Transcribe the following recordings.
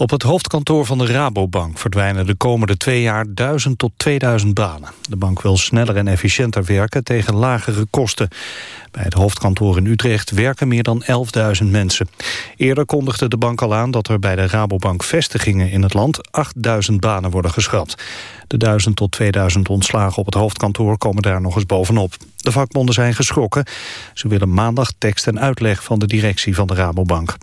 Op het hoofdkantoor van de Rabobank verdwijnen de komende twee jaar 1000 tot 2000 banen. De bank wil sneller en efficiënter werken tegen lagere kosten. Bij het hoofdkantoor in Utrecht werken meer dan 11.000 mensen. Eerder kondigde de bank al aan dat er bij de Rabobank vestigingen in het land 8000 banen worden geschrapt. De 1000 tot 2000 ontslagen op het hoofdkantoor komen daar nog eens bovenop. De vakbonden zijn geschrokken. Ze willen maandag tekst en uitleg van de directie van de Rabobank.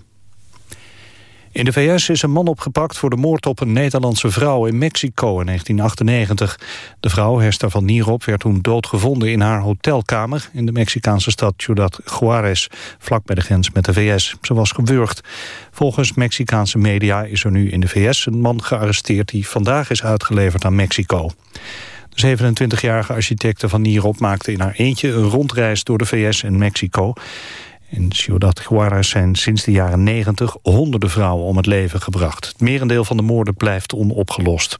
In de VS is een man opgepakt voor de moord op een Nederlandse vrouw in Mexico in 1998. De vrouw, Hester van Nierop, werd toen doodgevonden in haar hotelkamer... in de Mexicaanse stad Ciudad Juarez, vlak bij de grens met de VS. Ze was gewurgd. Volgens Mexicaanse media is er nu in de VS een man gearresteerd... die vandaag is uitgeleverd aan Mexico. De 27-jarige architecte van Nierop maakte in haar eentje een rondreis door de VS en Mexico... In Ciudad Juarez zijn sinds de jaren 90 honderden vrouwen om het leven gebracht. Het merendeel van de moorden blijft onopgelost.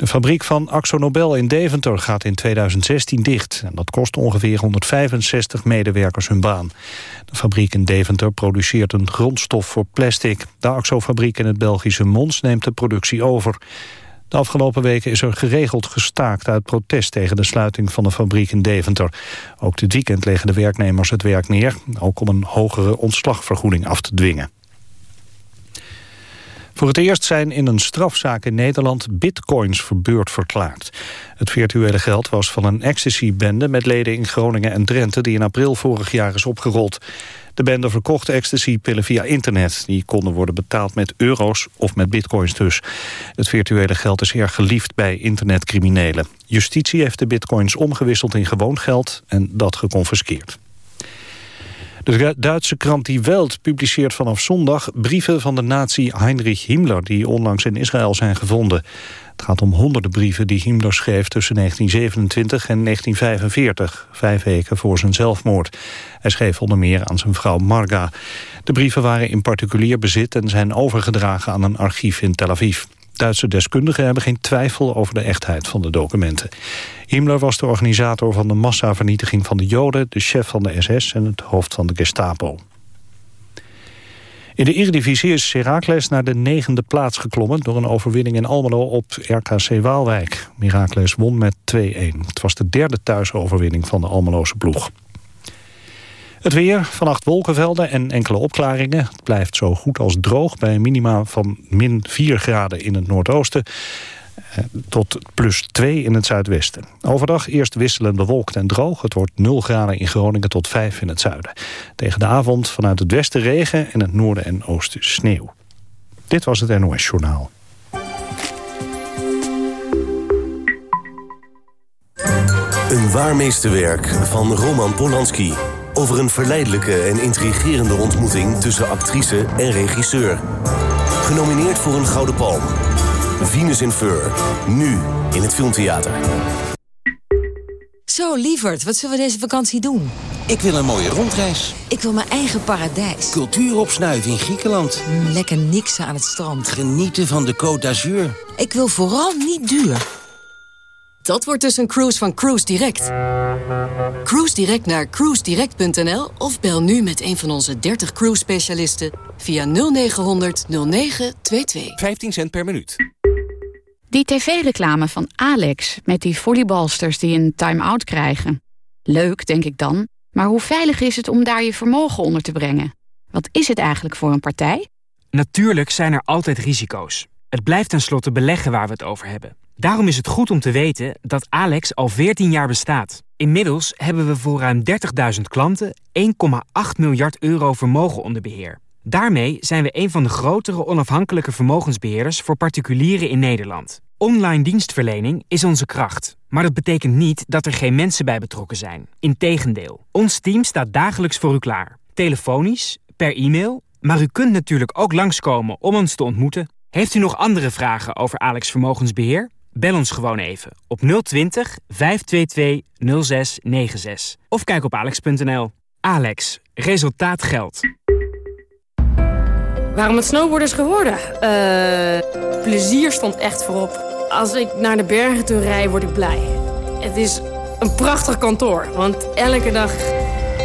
De fabriek van Axo Nobel in Deventer gaat in 2016 dicht. En dat kost ongeveer 165 medewerkers hun baan. De fabriek in Deventer produceert een grondstof voor plastic. De Axo-fabriek in het Belgische Mons neemt de productie over. De afgelopen weken is er geregeld gestaakt uit protest tegen de sluiting van de fabriek in Deventer. Ook dit weekend leggen de werknemers het werk neer, ook om een hogere ontslagvergoeding af te dwingen. Voor het eerst zijn in een strafzaak in Nederland bitcoins verbeurd verklaard. Het virtuele geld was van een ecstasy-bende met leden in Groningen en Drenthe... die in april vorig jaar is opgerold. De bende verkocht ecstasy-pillen via internet. Die konden worden betaald met euro's of met bitcoins dus. Het virtuele geld is erg geliefd bij internetcriminelen. Justitie heeft de bitcoins omgewisseld in gewoon geld en dat geconfiskeerd. De Duitse krant Die Welt publiceert vanaf zondag brieven van de nazi Heinrich Himmler... die onlangs in Israël zijn gevonden. Het gaat om honderden brieven die Himmler schreef tussen 1927 en 1945, vijf weken voor zijn zelfmoord. Hij schreef onder meer aan zijn vrouw Marga. De brieven waren in particulier bezit en zijn overgedragen aan een archief in Tel Aviv. Duitse deskundigen hebben geen twijfel over de echtheid van de documenten. Himmler was de organisator van de massavernietiging van de Joden... de chef van de SS en het hoofd van de Gestapo. In de Eredivisie is Heracles naar de negende plaats geklommen... door een overwinning in Almelo op RKC Waalwijk. Heracles won met 2-1. Het was de derde thuisoverwinning van de Almeloze ploeg. Het weer, vannacht wolkenvelden en enkele opklaringen. Het blijft zo goed als droog bij een minima van min 4 graden in het noordoosten eh, tot plus 2 in het zuidwesten. Overdag eerst wisselend bewolkt en droog. Het wordt 0 graden in Groningen tot 5 in het zuiden. Tegen de avond vanuit het westen regen en het noorden en oosten sneeuw. Dit was het NOS Journaal. Een waarmeesterwerk van Roman Polanski. Over een verleidelijke en intrigerende ontmoeting tussen actrice en regisseur. Genomineerd voor een Gouden Palm. Venus in Fur. Nu in het Filmtheater. Zo, lieverd, wat zullen we deze vakantie doen? Ik wil een mooie rondreis. Ik wil mijn eigen paradijs. Cultuur opsnuiven in Griekenland. Mm, lekker niksen aan het strand. Genieten van de Côte d'Azur. Ik wil vooral niet duur. Dat wordt dus een cruise van Cruise Direct. Cruise Direct naar cruisedirect.nl of bel nu met een van onze 30 cruise specialisten via 0900 0922. 15 cent per minuut. Die tv-reclame van Alex met die volleybalsters die een time-out krijgen. Leuk, denk ik dan, maar hoe veilig is het om daar je vermogen onder te brengen? Wat is het eigenlijk voor een partij? Natuurlijk zijn er altijd risico's. Het blijft tenslotte beleggen waar we het over hebben. Daarom is het goed om te weten dat Alex al 14 jaar bestaat. Inmiddels hebben we voor ruim 30.000 klanten 1,8 miljard euro vermogen onder beheer. Daarmee zijn we een van de grotere onafhankelijke vermogensbeheerders voor particulieren in Nederland. Online dienstverlening is onze kracht. Maar dat betekent niet dat er geen mensen bij betrokken zijn. Integendeel, ons team staat dagelijks voor u klaar. Telefonisch, per e-mail, maar u kunt natuurlijk ook langskomen om ons te ontmoeten. Heeft u nog andere vragen over Alex Vermogensbeheer? Bel ons gewoon even op 020 522 0696. Of kijk op alex.nl. Alex, resultaat geldt. Waarom het snowboarders geworden? Eh, plezier stond echt voorop. Als ik naar de bergen toe rijd, word ik blij. Het is een prachtig kantoor, want elke dag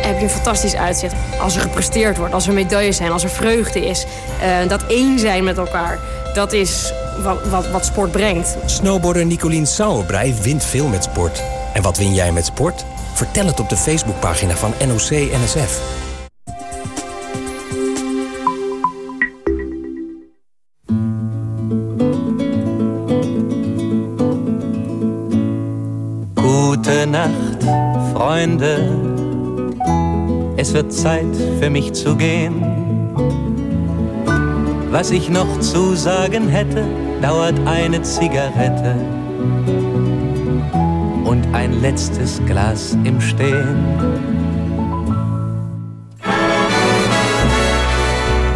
heb je een fantastisch uitzicht. Als er gepresteerd wordt, als er medailles zijn, als er vreugde is. Uh, dat één zijn met elkaar, dat is wat, wat, wat sport brengt. Snowboarder Nicolien Sauerbrei wint veel met sport. En wat win jij met sport? Vertel het op de Facebookpagina van NOC-NSF. Gute Nacht, Freunde. Es wird Zeit für mich zu gehen. Was ich noch zu sagen hätte, dauert eine Zigarette und ein letztes Glas im Stehen.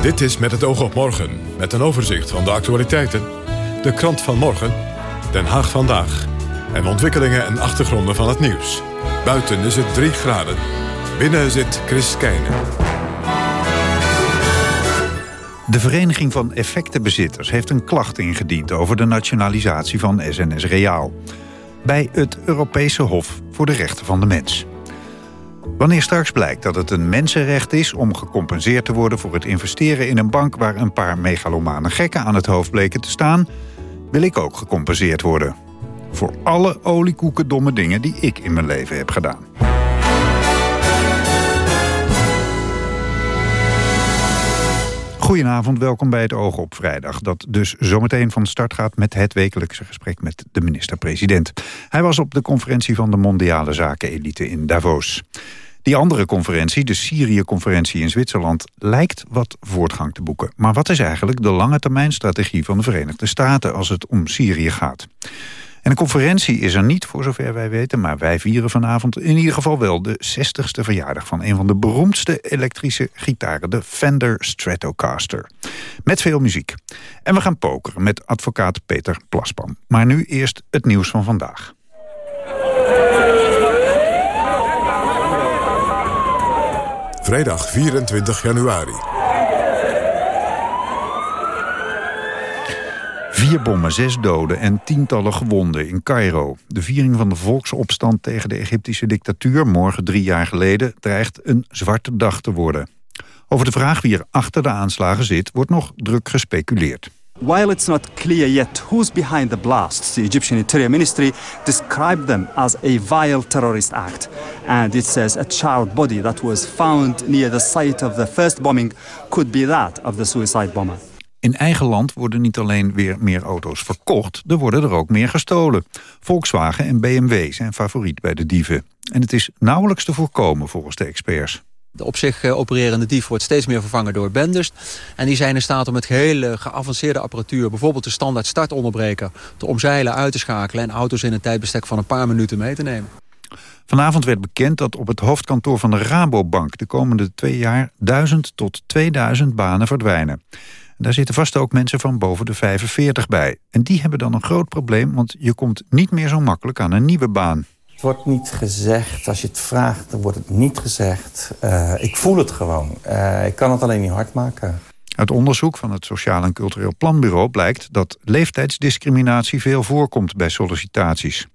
Dit is Met het oog op morgen, met een overzicht van de actualiteiten. De krant van morgen, Den Haag vandaag. En ontwikkelingen en achtergronden van het nieuws. Buiten is het 3 graden. Binnen zit Chris Keijnen. De Vereniging van Effectenbezitters heeft een klacht ingediend... over de nationalisatie van SNS Reaal. Bij het Europese Hof voor de Rechten van de Mens. Wanneer straks blijkt dat het een mensenrecht is om gecompenseerd te worden... voor het investeren in een bank waar een paar megalomane gekken aan het hoofd bleken te staan... wil ik ook gecompenseerd worden. Voor alle oliekoeken domme dingen die ik in mijn leven heb gedaan. Goedenavond, welkom bij het Oog op Vrijdag. Dat dus zometeen van start gaat met het wekelijkse gesprek met de minister-president. Hij was op de conferentie van de mondiale zakenelite in Davos. Die andere conferentie, de Syrië-conferentie in Zwitserland... lijkt wat voortgang te boeken. Maar wat is eigenlijk de lange termijn strategie van de Verenigde Staten... als het om Syrië gaat? En de conferentie is er niet, voor zover wij weten... maar wij vieren vanavond in ieder geval wel de 60ste verjaardag... van een van de beroemdste elektrische gitaren, de Fender Stratocaster. Met veel muziek. En we gaan pokeren met advocaat Peter Plaspan. Maar nu eerst het nieuws van vandaag. Vrijdag 24 januari. Vier bommen, zes doden en tientallen gewonden in Cairo. De viering van de volksopstand tegen de Egyptische dictatuur... morgen drie jaar geleden, dreigt een zwarte dag te worden. Over de vraag wie er achter de aanslagen zit... wordt nog druk gespeculeerd. While it's not clear yet who's behind the blasts, the Egyptian Interior Ministry described them as a vile terrorist act. And it says a child body that was found near the site of the first bombing could be that of the suicide bomber. In eigen land worden niet alleen weer meer auto's verkocht... er worden er ook meer gestolen. Volkswagen en BMW zijn favoriet bij de dieven. En het is nauwelijks te voorkomen volgens de experts. De op zich eh, opererende dief wordt steeds meer vervangen door benders. En die zijn in staat om met hele geavanceerde apparatuur... bijvoorbeeld de standaard startonderbreker... te omzeilen, uit te schakelen... en auto's in een tijdbestek van een paar minuten mee te nemen. Vanavond werd bekend dat op het hoofdkantoor van de Rabobank... de komende twee jaar 1000 tot 2000 banen verdwijnen. Daar zitten vast ook mensen van boven de 45 bij. En die hebben dan een groot probleem, want je komt niet meer zo makkelijk aan een nieuwe baan. Het wordt niet gezegd. Als je het vraagt, dan wordt het niet gezegd. Uh, ik voel het gewoon. Uh, ik kan het alleen niet hard maken. Uit onderzoek van het Sociaal en Cultureel Planbureau blijkt dat leeftijdsdiscriminatie veel voorkomt bij sollicitaties.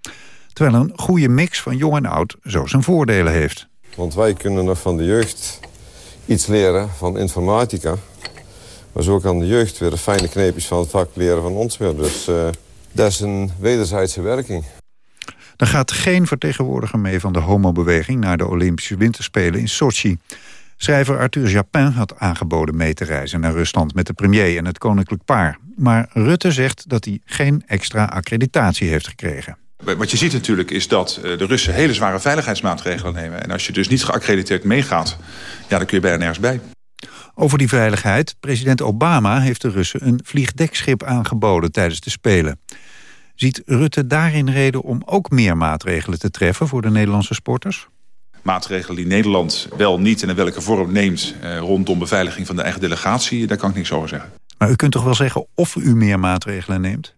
Terwijl een goede mix van jong en oud zo zijn voordelen heeft. Want wij kunnen nog van de jeugd iets leren van informatica. Maar zo kan de jeugd weer de fijne kneepjes van het vak leren van ons weer. Dus uh, dat is een wederzijdse werking. Er gaat geen vertegenwoordiger mee van de homobeweging... naar de Olympische Winterspelen in Sochi. Schrijver Arthur Japin had aangeboden mee te reizen naar Rusland... met de premier en het koninklijk paar. Maar Rutte zegt dat hij geen extra accreditatie heeft gekregen. Wat je ziet natuurlijk is dat eh, de Russen hele zware veiligheidsmaatregelen nemen. En als je dus niet geaccrediteerd meegaat, ja, dan kun je bijna nergens bij. Over die veiligheid, president Obama heeft de Russen een vliegdekschip aangeboden tijdens de Spelen. Ziet Rutte daarin reden om ook meer maatregelen te treffen voor de Nederlandse sporters? Maatregelen die Nederland wel niet en in welke vorm neemt eh, rondom beveiliging van de eigen delegatie, daar kan ik niks over zeggen. Maar u kunt toch wel zeggen of u meer maatregelen neemt?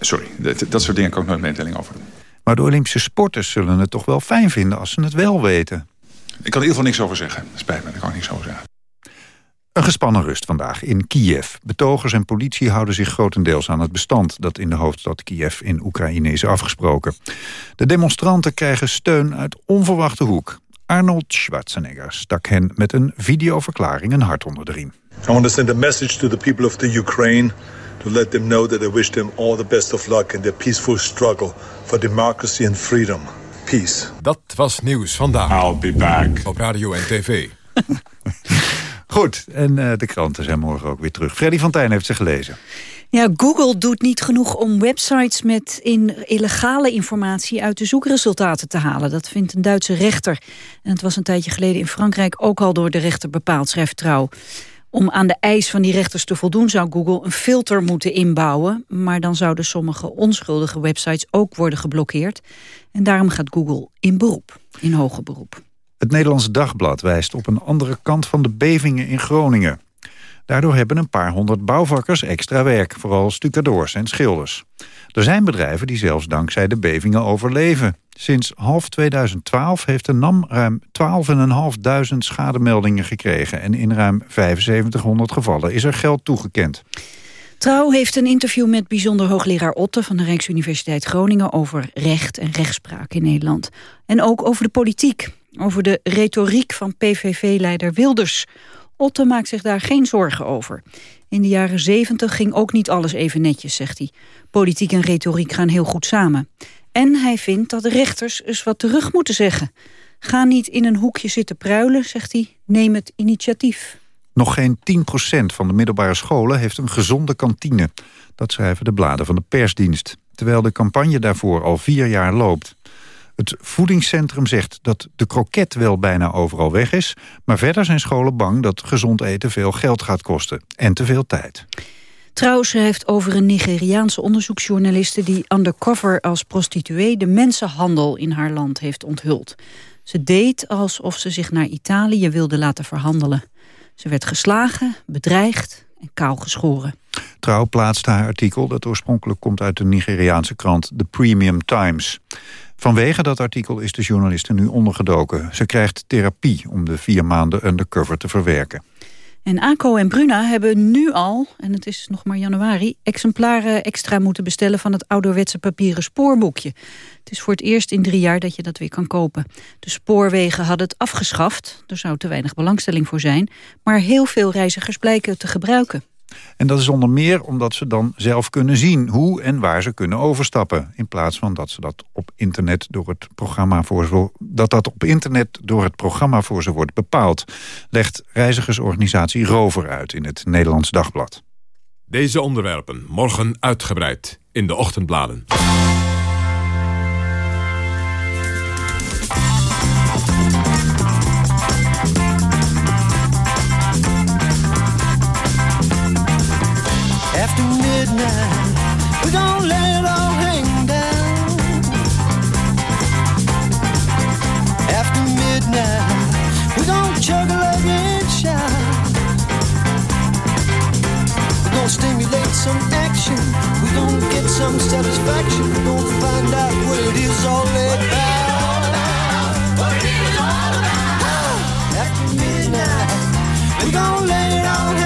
Sorry, dat, dat soort dingen kan ik nooit mededeling over doen. Maar de Olympische sporters zullen het toch wel fijn vinden als ze het wel weten? Ik kan in ieder geval niks over zeggen. Spijt me, daar kan ik niks over zeggen. Een gespannen rust vandaag in Kiev. Betogers en politie houden zich grotendeels aan het bestand... dat in de hoofdstad Kiev in Oekraïne is afgesproken. De demonstranten krijgen steun uit onverwachte hoek. Arnold Schwarzenegger stak hen met een videoverklaring een hart onder de riem. I want to send a message to the people of the Ukraine to let them know that I wish them all the best of luck in their peaceful struggle for democracy and freedom. Peace. Dat was nieuws vandaag. I'll be back. Op radio en tv. Goed, en uh, de kranten zijn morgen ook weer terug. Freddy van Tijn heeft ze gelezen. Ja, Google doet niet genoeg om websites met in illegale informatie uit de zoekresultaten te halen. Dat vindt een Duitse rechter. En het was een tijdje geleden in Frankrijk ook al door de rechter bepaald, schrijft Trouw. Om aan de eis van die rechters te voldoen zou Google een filter moeten inbouwen. Maar dan zouden sommige onschuldige websites ook worden geblokkeerd. En daarom gaat Google in beroep, in hoger beroep. Het Nederlands Dagblad wijst op een andere kant van de bevingen in Groningen. Daardoor hebben een paar honderd bouwvakkers extra werk, vooral stucadoors en schilders. Er zijn bedrijven die zelfs dankzij de bevingen overleven. Sinds half 2012 heeft de NAM ruim 12.500 schademeldingen gekregen... en in ruim 7500 gevallen is er geld toegekend. Trouw heeft een interview met bijzonder hoogleraar Otte... van de Rijksuniversiteit Groningen over recht en rechtspraak in Nederland. En ook over de politiek, over de retoriek van PVV-leider Wilders... Otte maakt zich daar geen zorgen over. In de jaren zeventig ging ook niet alles even netjes, zegt hij. Politiek en retoriek gaan heel goed samen. En hij vindt dat rechters eens wat terug moeten zeggen. Ga niet in een hoekje zitten pruilen, zegt hij. Neem het initiatief. Nog geen 10% van de middelbare scholen heeft een gezonde kantine. Dat schrijven de bladen van de persdienst. Terwijl de campagne daarvoor al vier jaar loopt. Het voedingscentrum zegt dat de kroket wel bijna overal weg is... maar verder zijn scholen bang dat gezond eten veel geld gaat kosten en te veel tijd. Trouwens heeft over een Nigeriaanse onderzoeksjournaliste... die undercover als prostituee de mensenhandel in haar land heeft onthuld. Ze deed alsof ze zich naar Italië wilde laten verhandelen. Ze werd geslagen, bedreigd en kaal geschoren. Trouw plaatst haar artikel dat oorspronkelijk komt uit de Nigeriaanse krant The Premium Times. Vanwege dat artikel is de journaliste nu ondergedoken. Ze krijgt therapie om de vier maanden undercover te verwerken. En ACO en Bruna hebben nu al, en het is nog maar januari... exemplaren extra moeten bestellen van het ouderwetse papieren spoorboekje. Het is voor het eerst in drie jaar dat je dat weer kan kopen. De spoorwegen hadden het afgeschaft, er zou te weinig belangstelling voor zijn... maar heel veel reizigers blijken het te gebruiken. En dat is onder meer omdat ze dan zelf kunnen zien hoe en waar ze kunnen overstappen. In plaats van dat ze dat op internet door het programma voor ze, dat dat op internet door het programma voor ze wordt bepaald. Legt reizigersorganisatie Rover uit in het Nederlands Dagblad. Deze onderwerpen morgen uitgebreid in de ochtendbladen. Midnight. We're gonna let it all hang down. After midnight, we're gonna a lug and shout. We're gonna stimulate some action. We're gonna get some satisfaction. We're gonna find out what it is all about. What it is all about. After midnight, we're gonna let it all hang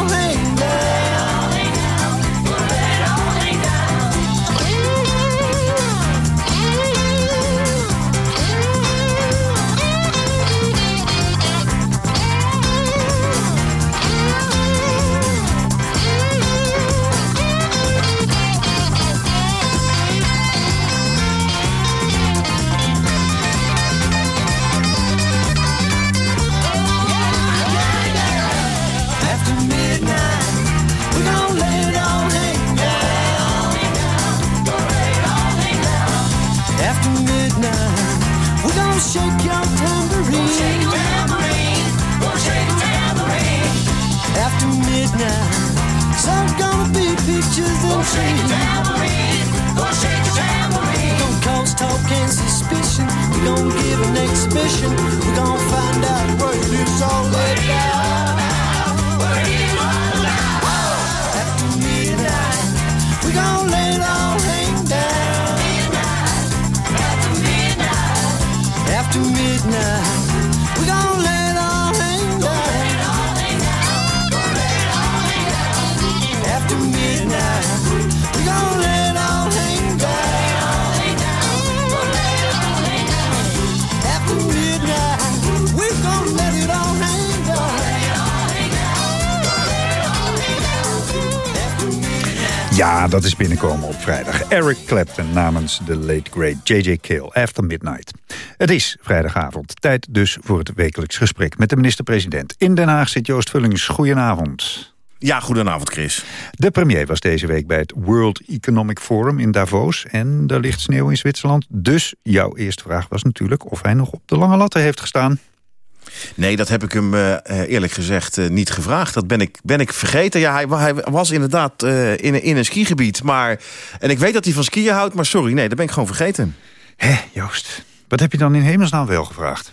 shake your tambourine. Shake a tambourine. Gonna shake a tambourine. After midnight, so gonna be peaches and. Shake tambourine. Gonna shake a tambourine. Gonna cause talk and suspicion. We We gon' give an exhibition. We gon' Ja, dat is binnenkomen op vrijdag. Eric Clapton namens de late great J.J. Kill, After Midnight. Het is vrijdagavond, tijd dus voor het wekelijks gesprek met de minister-president. In Den Haag zit Joost Vullings. Goedenavond. Ja, goedenavond Chris. De premier was deze week bij het World Economic Forum in Davos. En er ligt sneeuw in Zwitserland. Dus jouw eerste vraag was natuurlijk of hij nog op de lange latten heeft gestaan. Nee, dat heb ik hem eh, eerlijk gezegd eh, niet gevraagd. Dat ben ik, ben ik vergeten. Ja, hij, hij was inderdaad eh, in, in een skigebied. Maar, en ik weet dat hij van skiën houdt, maar sorry, nee, dat ben ik gewoon vergeten. Hé, Joost. Wat heb je dan in hemelsnaam wel gevraagd?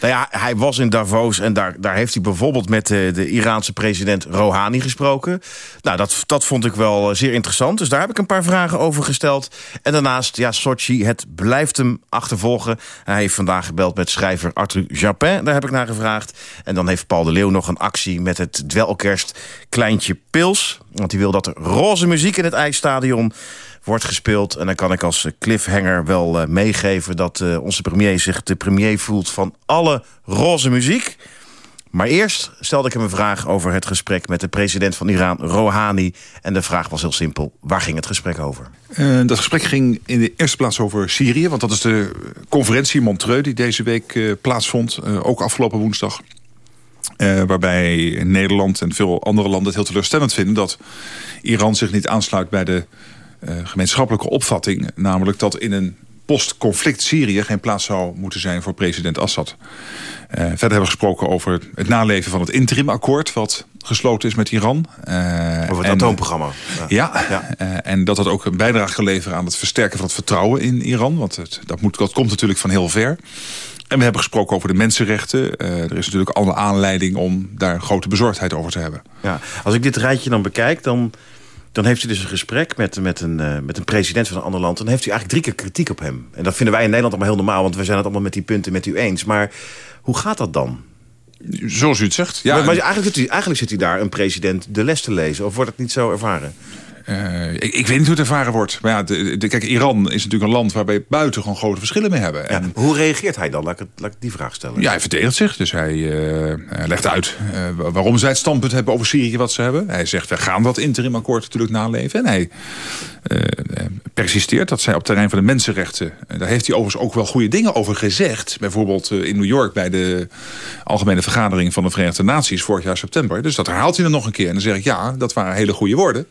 Nou ja, hij was in Davos en daar, daar heeft hij bijvoorbeeld met de, de Iraanse president Rouhani gesproken. Nou, dat, dat vond ik wel eh, zeer interessant. Dus daar heb ik een paar vragen over gesteld. En daarnaast, ja, Sochi, het blijft hem achtervolgen. Hij heeft vandaag gebeld met schrijver Arthur Japin. Daar heb ik naar gevraagd. En dan heeft Paul de Leeuw nog een actie met het dwelkerst Kleintje Pils. Want hij wil dat er roze muziek in het ijsstadion wordt gespeeld. En dan kan ik als eh, cliffhanger wel eh, meegeven... dat eh, onze premier zich de premier voelt van alle roze muziek. Maar eerst stelde ik hem een vraag over het gesprek... met de president van Iran, Rouhani. En de vraag was heel simpel. Waar ging het gesprek over? Eh, dat gesprek ging in de eerste plaats over Syrië. Want dat is de conferentie Montreux die deze week plaatsvond. ook afgelopen woensdag. Waarbij Nederland en veel andere landen het heel teleurstellend vinden... dat Iran zich niet aansluit bij de gemeenschappelijke opvatting. Namelijk dat in een post-conflict Syrië geen plaats zou moeten zijn voor president Assad. Eh, verder hebben we gesproken over het naleven van het interimakkoord... wat gesloten is met Iran. Eh, Over het en- atoomprogramma. ja, eh, en dat dat ook een bijdrage kan leveren aan het versterken van het vertrouwen in Iran. Want het, dat, moet, dat komt natuurlijk van heel ver. En we hebben gesproken over de mensenrechten. Eh, er is natuurlijk alle aanleiding om daar grote bezorgdheid over te hebben. Ja, als ik dit rijtje dan bekijk, dan, dan heeft u dus een gesprek met, met, een, eh, met een president van een ander land. Dan heeft u eigenlijk drie keer kritiek op hem. En dat vinden wij in Nederland allemaal heel normaal, want we zijn het allemaal met die punten met u eens. Maar hoe gaat dat dan? Zoals u het zegt. Ja, maar, maar en- eigenlijk, zit u, eigenlijk zit u daar een president de les te lezen. Of wordt het niet zo ervaren? Eh, ik, ik weet niet hoe het ervaren wordt. Maar ja, de, de- kijk, Iran is natuurlijk een land waarbij buiten gewoon grote verschillen mee hebben. En, Hoe reageert hij dan? Laat ik, het- laat ik die vraag stellen. Ja, hij verdedigt zich. Dus hij eh, legt uit eh, waarom zij het standpunt hebben over Syrië wat ze hebben. Hij zegt, we gaan dat interimakkoord natuurlijk naleven. En hij persisteert dat zij op het terrein van de mensenrechten... eh, daar heeft hij overigens ook wel goede dingen over gezegd. Bijvoorbeeld eh, in New York bij de Algemene Vergadering van de Verenigde Naties... vorig jaar september. Dus dat herhaalt hij dan nog een keer. En dan zeg ik, ja, dat waren hele goede woorden.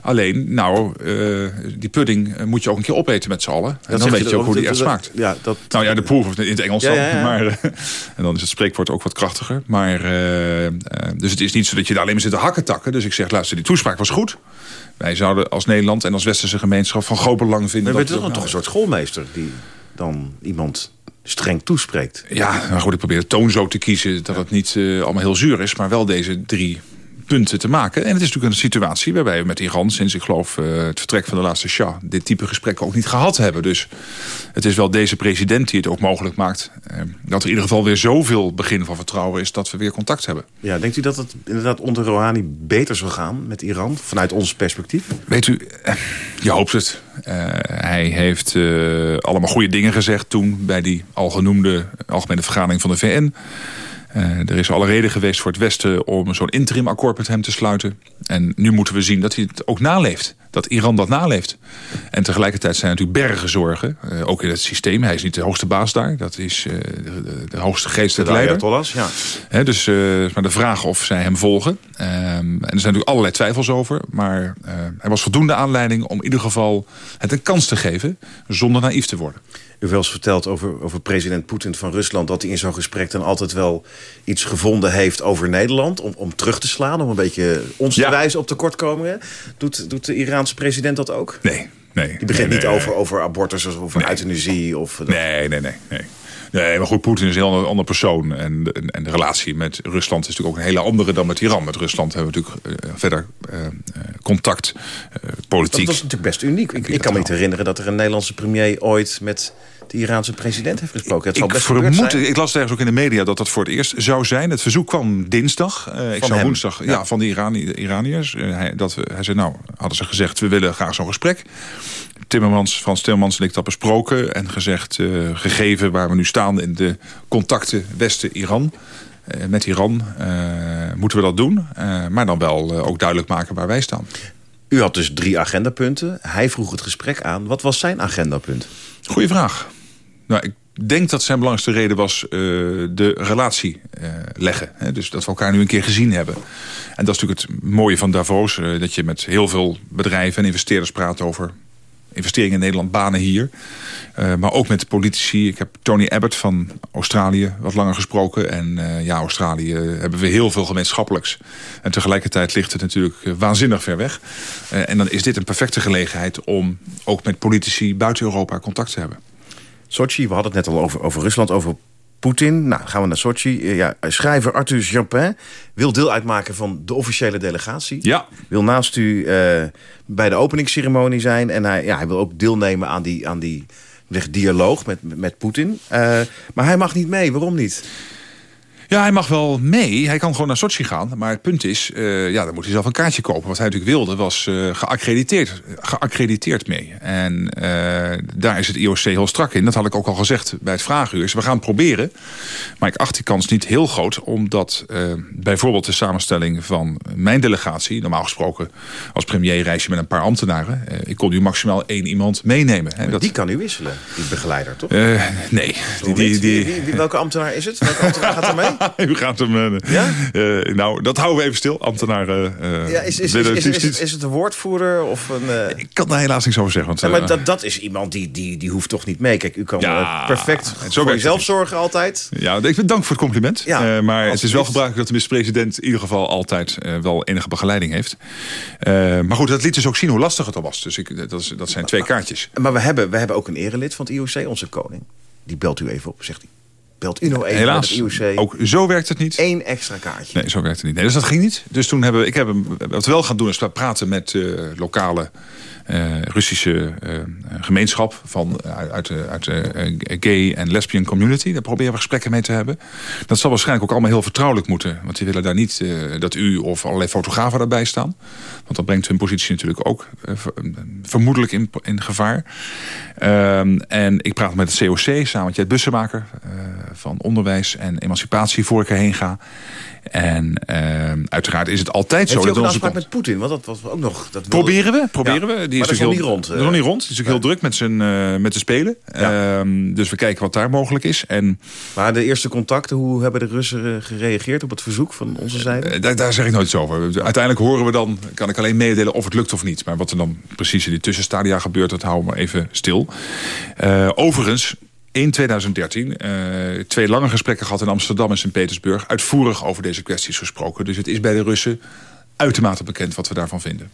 Alleen, nou, eh, die pudding eh, moet je ook een keer opeten met z'n allen. En dan weet je je ook hoe die echt smaakt. Ja, dat, Nou ja, de proef of in het Engels Ja, dan. ja. Maar, eh, en dan is het spreekwoord ook wat krachtiger. Maar, eh, eh, dus het is niet zo dat je daar alleen maar zit te hakken takken. Dus ik zeg, luister, die toespraak was goed. Wij zouden als Nederland en als westerse gemeenschap van groot belang vinden... Maar dat bent u toch, toch een soort schoolmeester die dan iemand streng toespreekt? Ja, maar goed, ik probeer de toon zo te kiezen dat het niet eh, allemaal heel zuur is. Maar wel deze drie punten te maken. En het is natuurlijk een situatie waarbij we met Iran... sinds ik geloof eh, het vertrek van de laatste Shah... dit type gesprekken ook niet gehad hebben. Dus het is wel deze president die het ook mogelijk maakt... eh, dat er in ieder geval weer zoveel begin van vertrouwen is... dat we weer contact hebben. Ja, denkt u dat het inderdaad onder Rouhani beter zal gaan met Iran? Vanuit ons perspectief? Weet u, eh, je hoopt het. Eh, hij heeft allemaal goede dingen gezegd toen... bij die algenoemde algemene vergadering van de VN... Eh, er is alle reden geweest voor het Westen om zo'n interimakkoord met hem te sluiten. En nu moeten we zien dat hij het ook naleeft. Dat Iran dat naleeft. En tegelijkertijd zijn er natuurlijk bergen zorgen. eh, ook in het systeem. Hij is niet de hoogste baas daar. Dat is eh, de, de, de hoogste geestelijke De leider. Ayatollahs, ja. Hè, dus maar de vraag of zij hem volgen. Ehm, en er zijn natuurlijk allerlei twijfels over. Maar er was voldoende aanleiding om in ieder geval het een kans te geven. Zonder naïef te worden. U wel eens verteld over, over president Poetin van Rusland... dat hij in zo'n gesprek dan altijd wel iets gevonden heeft over Nederland... om, om terug te slaan, om een beetje ons te wijzen op tekortkomingen. Doet, doet de Iraanse president dat ook? Nee. Die begint nee, niet nee, over, over abortus of over euthanasie. Of, Nee, nee, nee. nee. Nee, maar goed, Poetin is een heel ander, persoon. En, de- en de relatie met Rusland is natuurlijk ook een hele andere dan met Iran. Met Rusland hebben we natuurlijk eh, verder eh, contact, eh, Dat, politiek. dat is natuurlijk best uniek. Ik, ik kan me niet herinneren dat er een Nederlandse premier ooit met de Iraanse president heeft gesproken. Het zal Ik best vermoed, zijn. ik las ergens ook in de media dat dat voor het eerst zou zijn. Het verzoek kwam dinsdag. Eh, ik Van zou woensdag, ja, Ja. van de Irani, Iraniërs. Eh, hij, dat, we- hij zei, nou, hadden ze gezegd, we willen graag zo'n gesprek. Timmermans, Frans Timmermans en ik dat besproken en gezegd, eh, gegeven waar we nu staan in de contacten Westen-Iran. met Iran moeten we dat doen. Maar dan wel ook duidelijk maken waar wij staan. U had dus drie agendapunten. Hij vroeg het gesprek aan. Wat was zijn agendapunt? Goeie vraag. Nou, ik denk dat zijn belangrijkste reden was eh, de relatie eh, leggen. Hè? Dus dat we elkaar nu een keer gezien hebben. En dat is natuurlijk het mooie van Davos. eh, dat je met heel veel bedrijven en investeerders praat over investeringen in Nederland, banen hier. Maar ook met politici. Ik heb Tony Abbott van Australië wat langer gesproken. En ja, Australië hebben we heel veel gemeenschappelijks. En tegelijkertijd ligt het natuurlijk waanzinnig ver weg. En dan is dit een perfecte gelegenheid om ook met politici buiten Europa contact te hebben. Sochi, we hadden het net al over, over Rusland, over Poetin. Nou, gaan we naar Sochi. Eh, Ja, schrijver Arthur Jampin wil deel uitmaken van de officiële delegatie. Ja. Wil naast u eh, bij de openingsceremonie zijn. En hij, ja, hij wil ook deelnemen aan die, aan die zeg, dialoog met, met Poetin. Eh, maar hij mag niet mee. Waarom niet? Ja, hij mag wel mee. Hij kan gewoon naar Sochi gaan. Maar het punt is, eh, ja, dan moet hij zelf een kaartje kopen. Wat hij natuurlijk wilde, was eh, geaccrediteerd, geaccrediteerd mee. En eh, daar is het IOC heel strak in. Dat had ik ook al gezegd bij het vraaguur. Dus we gaan het proberen. Maar ik acht die kans niet heel groot. Omdat bijvoorbeeld de samenstelling van mijn delegatie... normaal gesproken als premier reis je met een paar ambtenaren. Ik kon nu maximaal één iemand meenemen. Dat, Die kan u wisselen, die begeleider, toch? Nee. Die, die, die, welke ambtenaar is het? Welke ambtenaar gaat er mee? U gaat hem... eh, Ja? eh, nou, dat houden we even stil. Ambtenaren... eh, Ja, is, is, is, het is, liefst het, is het een woordvoerder of een... Ik kan daar helaas niks over zeggen. Want, Ja, maar dat, dat is iemand die, die, die hoeft toch niet mee. Kijk, u kan Ja, perfect zo voor jezelf zorgen altijd. Ja, ik vind dank voor het compliment. Ja, maar het is wel gebruikelijk dat de minister-president in ieder geval altijd wel enige begeleiding heeft. Maar goed, dat liet dus ook zien hoe lastig het al was. Dus ik, dat zijn twee kaartjes. Maar we hebben, we hebben ook een erelid van het IOC, onze koning. Die belt u even op, zegt hij. Belt u nou even Helaas, IOC. ook zo werkt het niet. Eén extra kaartje. Nee, zo werkt het niet. Nee, dus dat ging niet. Dus toen hebben we, ik heb hem, wat we wel gaan doen is we praten met eh, lokale eh, Russische eh, gemeenschap van, uit, uit de, uit de gay en lesbian community. Daar proberen we gesprekken mee te hebben. Dat zal waarschijnlijk ook allemaal heel vertrouwelijk moeten. Want die willen daar niet dat u of allerlei fotografen daarbij staan. Want dat brengt hun positie natuurlijk ook ver- vermoedelijk in, in gevaar. Ehm, en ik praat met het COC samen met Jet Bussemaker van onderwijs en emancipatie voor ik erheen ga. En ehm, uiteraard is het altijd Heeft zo ook dat een onze afspraak met Poetin? Want dat was ook nog... Dat Proberen we, proberen Ja, we. maar Die dat is nog niet rond. Nog niet rond. Die is natuurlijk heel druk met, zijn, eh, met de Spelen. Ehm, dus we kijken wat daar mogelijk is. En, Maar de eerste contacten, hoe hebben de Russen eh, gereageerd op het verzoek van onze zijde? eh, daar, daar zeg ik nooit iets over. Uiteindelijk horen we dan, kan ik alleen meedelen of het lukt of niet. Maar wat er dan precies in die tussenstadia gebeurt, dat houden we maar even stil. Eh, overigens, in 2013 eh, twee lange gesprekken gehad in Amsterdam en Sint-Petersburg. Uitvoerig over deze kwesties gesproken. Dus het is bij de Russen uitermate bekend wat we daarvan vinden.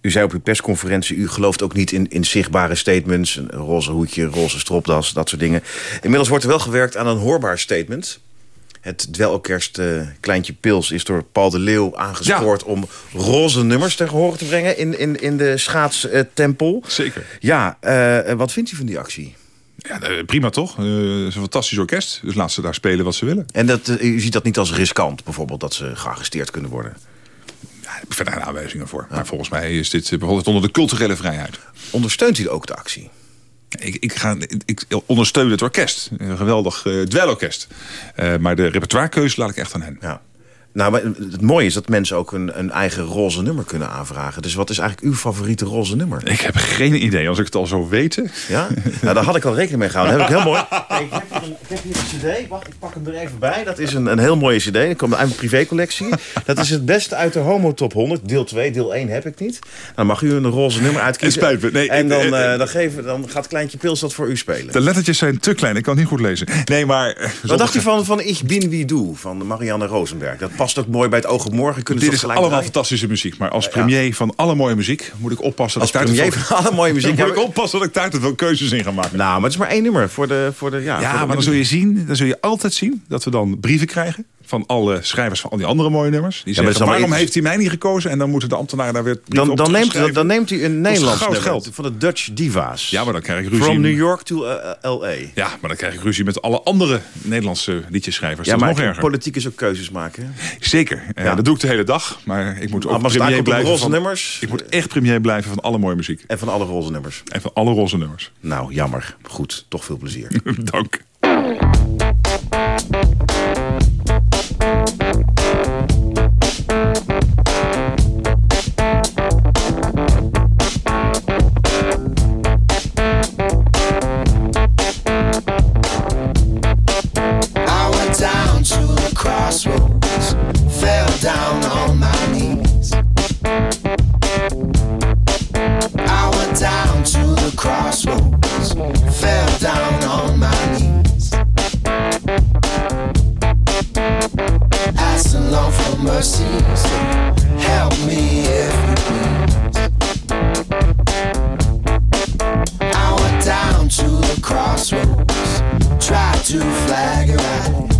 U zei op uw persconferentie, u gelooft ook niet in, in zichtbare statements. Een roze hoedje, roze stropdas, dat soort dingen. Inmiddels wordt er wel gewerkt aan een hoorbaar statement. Het dwelorkest eh Kleintje Pils is door Paul de Leeuw aangespoord... om roze nummers ten gehore te brengen in, in, in de schaatstempel. Zeker. Ja, eh, wat vindt u van die actie? Ja, eh, prima toch? Eh, Het is een fantastisch orkest. Dus laat ze daar spelen wat ze willen. En dat, eh, u ziet dat niet als riskant, bijvoorbeeld... dat ze gearresteerd kunnen worden? Ja, ik geen aanwijzingen voor. Maar volgens mij is dit bijvoorbeeld onder de culturele vrijheid. Ondersteunt u ook de actie? Ik, ik, ga, ik ondersteun het orkest. Een geweldig uh, dwelorkest. Maar de repertoirekeuze laat ik echt aan hen. Ja. Nou, maar het mooie is dat mensen ook een, een, eigen roze nummer kunnen aanvragen. Dus wat is eigenlijk uw favoriete roze nummer? Ik heb geen idee. Als ik het al zou weten. Ja? Nou, daar had ik al rekening mee gehouden. Dat heb ik heel mooi. Ik, heb een, ik, heb hier een cd. Wacht, ik pak hem er even bij. Dat is een, een heel mooie cd. Dat komt uit mijn privécollectie. Dat is het beste uit de Homo Top 100. Deel 2, deel 1 heb ik niet. Dan mag u een roze nummer uitkiezen. Het spijt me. Nee, en dan, uh, dan, geven, dan gaat Kleintje Pils dat voor u spelen. De lettertjes zijn te klein. Ik kan het niet goed lezen. Nee, maar... Wat dacht u van, van Ich bin wie du van Marianne Rosenberg? Dat past past ook mooi bij het oog op morgen. Kunnen Dit is allemaal draaien? fantastische muziek. Maar als Ja. premier van alle mooie muziek moet ik oppassen... Als dat ik daar te premier veel- van alle mooie muziek, Dan ja, moet ik oppassen dat ik daar te veel keuzes in ga maken. Nou, maar het is maar één nummer voor de... Voor de ja, Ja, voor de maar dan zul je zien, dan zul je altijd zien dat we dan brieven krijgen van alle schrijvers van al die andere mooie nummers. Die zeggen, waarom heeft hij mij niet gekozen? En dan moeten de ambtenaren daar weer Dan, dan, neemt, dan neemt hij een Nederlands goud nummer geld. van de Dutch Diva's. Ja, maar dan krijg ik ruzie. From New York to uh, L.A. Ja, maar dan krijg ik ruzie met alle andere Nederlandse liedjeschrijvers. Ja, dat maar nog erger. politiek is ook keuzes maken. Zeker. Eh, Ja. dat doe ik de hele dag. Maar ik moet ook Maar als het premier blijven van... nummers... Ik moet echt premier blijven van alle mooie muziek. En van alle roze nummers. En van alle roze nummers. Nou, jammer. Goed, toch veel plezier. Dank. Asking Lord for mercy, so help me if you please. I went down to the crossroads, tried to flag it right.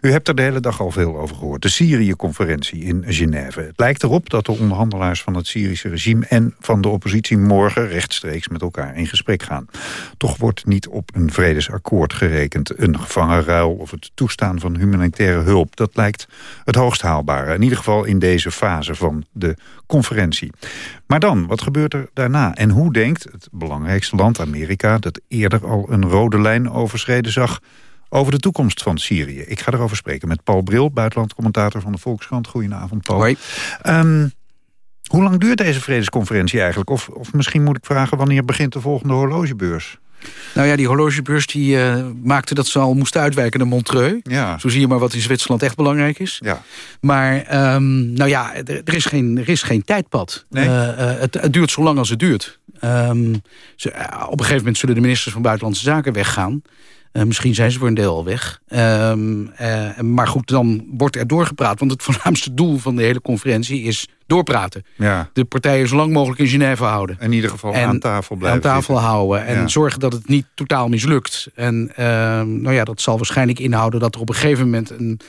U hebt er de hele dag al veel over gehoord. De Syrië-conferentie in Genève. Het lijkt erop dat de onderhandelaars van het Syrische regime... en van de oppositie morgen rechtstreeks met elkaar in gesprek gaan. Toch wordt niet op een vredesakkoord gerekend. Een gevangenruil of het toestaan van humanitaire hulp. Dat lijkt het hoogst haalbare. In ieder geval in deze fase van de conferentie. Maar dan, wat gebeurt er daarna? En hoe denkt het belangrijkste land, Amerika... dat eerder al een rode lijn overschreden zag... over de toekomst van Syrië? Ik ga erover spreken met Paul Bril, buitenlandcommentator van de Volkskrant. Goedenavond, Paul. Hoi. Ehm, hoe lang duurt deze vredesconferentie eigenlijk? Of, of misschien moet ik vragen, wanneer begint de volgende horlogebeurs? Nou ja, die horlogebeurs die, eh, maakte dat ze al moesten uitwijken naar Montreux. Ja. Zo zie je maar wat in Zwitserland echt belangrijk is. Ja. Maar ehm, nou ja, er, er is geen, er is geen tijdpad. Nee? Eh, eh, het, het duurt zo lang als het duurt. Ehm, ze, eh, op een gegeven moment zullen de ministers van Buitenlandse Zaken weggaan. Eh, misschien zijn ze voor een deel al weg. Ehm, eh, maar goed, dan wordt er doorgepraat. Want het voornaamste doel van de hele conferentie is doorpraten. Ja. De partijen zo lang mogelijk in Genève houden. In ieder geval En aan tafel blijven Aan tafel zitten. houden. En Ja. zorgen dat het niet totaal mislukt. En ehm, nou ja, dat zal waarschijnlijk inhouden dat er op een gegeven moment een,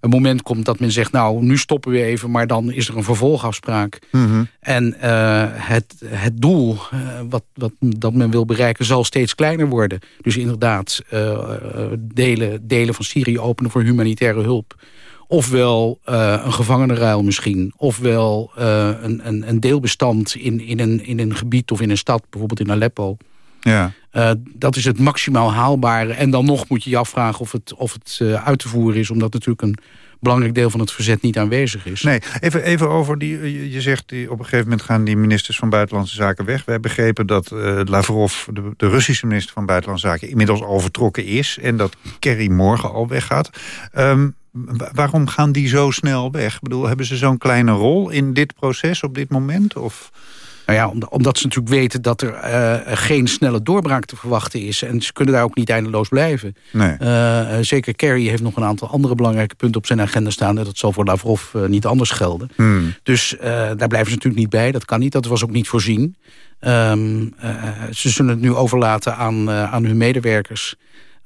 een moment komt dat men zegt... nou, nu stoppen we even, maar dan is er een vervolgafspraak. Mhm. En eh, het, het doel eh, wat, wat, dat men wil bereiken zal steeds kleiner worden. Dus inderdaad, eh, delen, delen van Syrië openen voor humanitaire hulp. Ofwel een gevangenenruil misschien. Ofwel een, een, een deelbestand in, in, een, in een gebied of in een stad. Bijvoorbeeld in Aleppo. Ja. Eh, dat is het maximaal haalbare. En dan nog moet je je afvragen of het, of het eh, uit te voeren is. Omdat natuurlijk een belangrijk deel van het verzet niet aanwezig is. Nee, even, even over die, je- zegt die, op een gegeven moment gaan die ministers van Buitenlandse Zaken weg. We hebben begrepen dat eh, Lavrov, de, de Russische minister van Buitenlandse Zaken, inmiddels al vertrokken is. En dat Kerry morgen al weggaat. Ehm, wa- waarom gaan die zo snel weg? Ik bedoel, hebben ze zo'n kleine rol in dit proces op dit moment? Of... Nou ja, om- omdat ze natuurlijk weten dat er eh, geen snelle doorbraak te verwachten is. En ze kunnen daar ook niet eindeloos blijven. Nee. Eh, eh, zeker Kerry heeft nog een aantal andere belangrijke punten op zijn agenda staan. En dat zal voor Lavrov niet anders gelden. Hmm. Dus daar blijven ze natuurlijk niet bij. Dat kan niet, dat was ook niet voorzien. Ehm, eh, ze zullen het nu overlaten aan, aan hun medewerkers.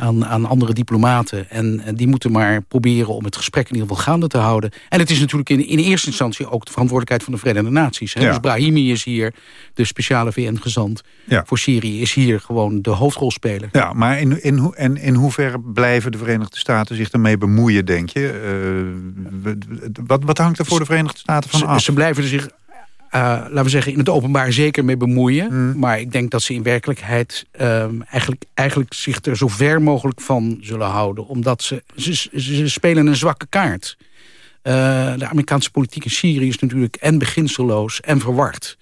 Aan, aan andere diplomaten. En, en die moeten maar proberen om het gesprek in ieder geval gaande te houden. En het is natuurlijk in, in eerste instantie ook de verantwoordelijkheid van de Verenigde Naties. Hè? Ja. Dus Brahimi is hier, de speciale VN-gezant Ja. voor Syrië... is hier gewoon de hoofdrolspeler. Ja, maar in, in, en in hoeverre blijven de Verenigde Staten zich ermee bemoeien, denk je? Eh, wat, wat hangt er voor de Verenigde Staten van Ze, af? ze blijven er zich, laten we zeggen, in het openbaar zeker mee bemoeien. Hmm. Maar ik denk dat ze in werkelijkheid ehm, eigenlijk, eigenlijk zich er zo ver mogelijk van zullen houden. Omdat ze, ze, spelen een zwakke kaart. Eh, de Amerikaanse politiek in Syrië is natuurlijk en beginselloos en verward.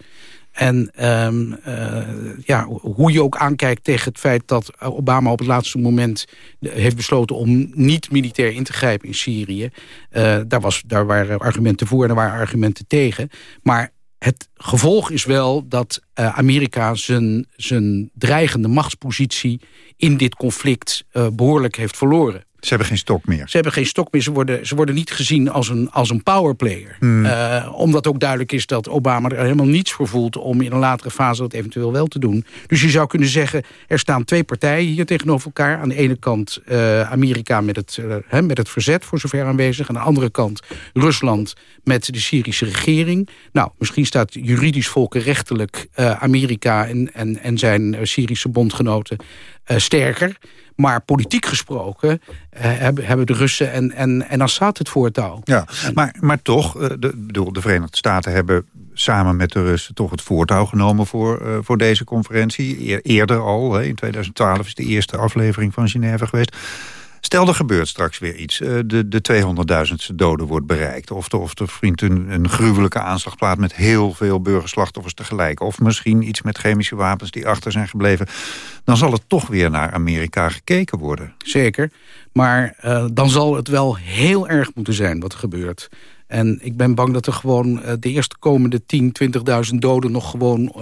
En ehm, eh, ja, hoe je ook aankijkt tegen het feit dat Obama op het laatste moment heeft besloten om niet militair in te grijpen in Syrië. Eh, daar, was, daar waren argumenten voor en er waren argumenten tegen. Maar het gevolg is wel dat eh, Amerika zijn, zijn dreigende machtspositie in dit conflict eh, behoorlijk heeft verloren. Ze hebben geen stok meer. Ze hebben geen stok meer. Ze worden, ze worden niet gezien als een, als een powerplayer. Hmm. Eh, omdat ook duidelijk is dat Obama er helemaal niets voor voelt... om in een latere fase dat eventueel wel te doen. Dus je zou kunnen zeggen, er staan twee partijen hier tegenover elkaar. Aan de ene kant eh, Amerika met het, eh, met het verzet voor zover aanwezig. Aan de andere kant Rusland met de Syrische regering. Nou, misschien staat juridisch volkenrechtelijk Amerika... En, en, en zijn Syrische bondgenoten sterker... Maar politiek gesproken eh, hebben, hebben de Russen en, en, en Assad het voortouw. Ja, maar, maar toch, eh, de, bedoel, de Verenigde Staten hebben samen met de Russen toch het voortouw genomen voor, eh, voor deze conferentie. Eer- eerder al, in 2012 is de eerste aflevering van Genève geweest. Stel, er gebeurt straks weer iets. eh, de de 200.000ste doden wordt bereikt. Of, de, of er vindt een, gruwelijke aanslag plaats met heel veel burgerslachtoffers tegelijk. Of misschien iets met chemische wapens die achter zijn gebleven. Dan zal het toch weer naar Amerika gekeken worden. Zeker. Maar eh, dan zal het wel heel erg moeten zijn wat er gebeurt. En ik ben bang dat er gewoon eh, de eerste komende 10, 20.000 doden... nog gewoon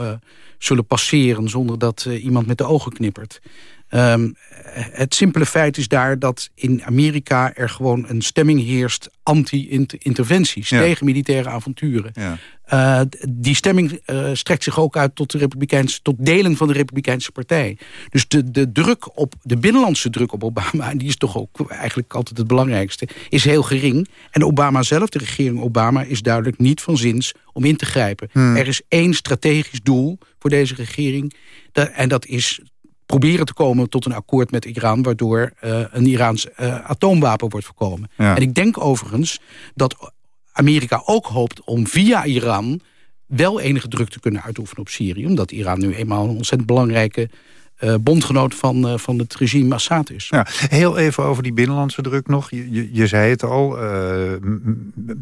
zullen passeren zonder dat iemand met de ogen knippert. Ehm, het simpele feit is daar dat in Amerika er gewoon een stemming heerst... anti-interventies, Ja. tegen militaire avonturen. Ja. Eh, die stemming eh, strekt zich ook uit tot, de Republikeinse, tot delen van de Republikeinse Partij. Dus de, de druk op de binnenlandse druk op Obama, en die is toch ook eigenlijk altijd het belangrijkste, is heel gering. En Obama zelf, de regering Obama, is duidelijk niet van zins om in te grijpen. Hmm. Er is één strategisch doel voor deze regering. en dat is proberen te komen tot een akkoord met Iran... waardoor eh, een Iraans eh, atoomwapen wordt voorkomen. Ja. En ik denk overigens dat Amerika ook hoopt om via Iran wel enige druk te kunnen uitoefenen op Syrië. Omdat Iran nu eenmaal een ontzettend belangrijke eh, bondgenoot van, eh, van het regime Assad is. Ja, heel even over die binnenlandse druk nog. Je, je, je zei het al, eh,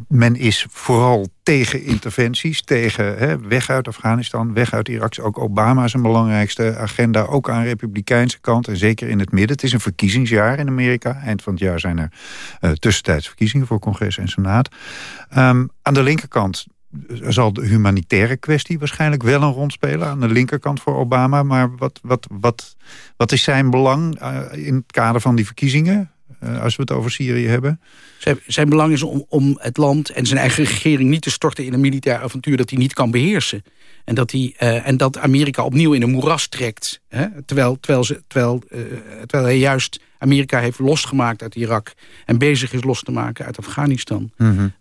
men is vooral tegen interventies, tegen hè, weg uit Afghanistan, weg uit Irak. Ook Obama zijn belangrijkste agenda, ook aan de republikeinse kant en zeker in het midden. Het is een verkiezingsjaar in Amerika. Eind van het jaar zijn er tussentijds verkiezingen voor congres en senaat. Ehm, aan de linkerkant zal de humanitaire kwestie waarschijnlijk wel een rol spelen. Aan de linkerkant voor Obama. Maar wat, wat, wat, wat is zijn belang eh, in het kader van die verkiezingen? eh, als we het over Syrië hebben? Zijn, zijn belang is om, om het land en zijn eigen regering niet te storten in een militair avontuur dat hij niet kan beheersen. En dat, hij, eh, en dat Amerika opnieuw in een moeras trekt. Hè? Terwijl, terwijl, ze, terwijl, terwijl hij juist Amerika heeft losgemaakt uit Irak... en bezig is los te maken uit Afghanistan.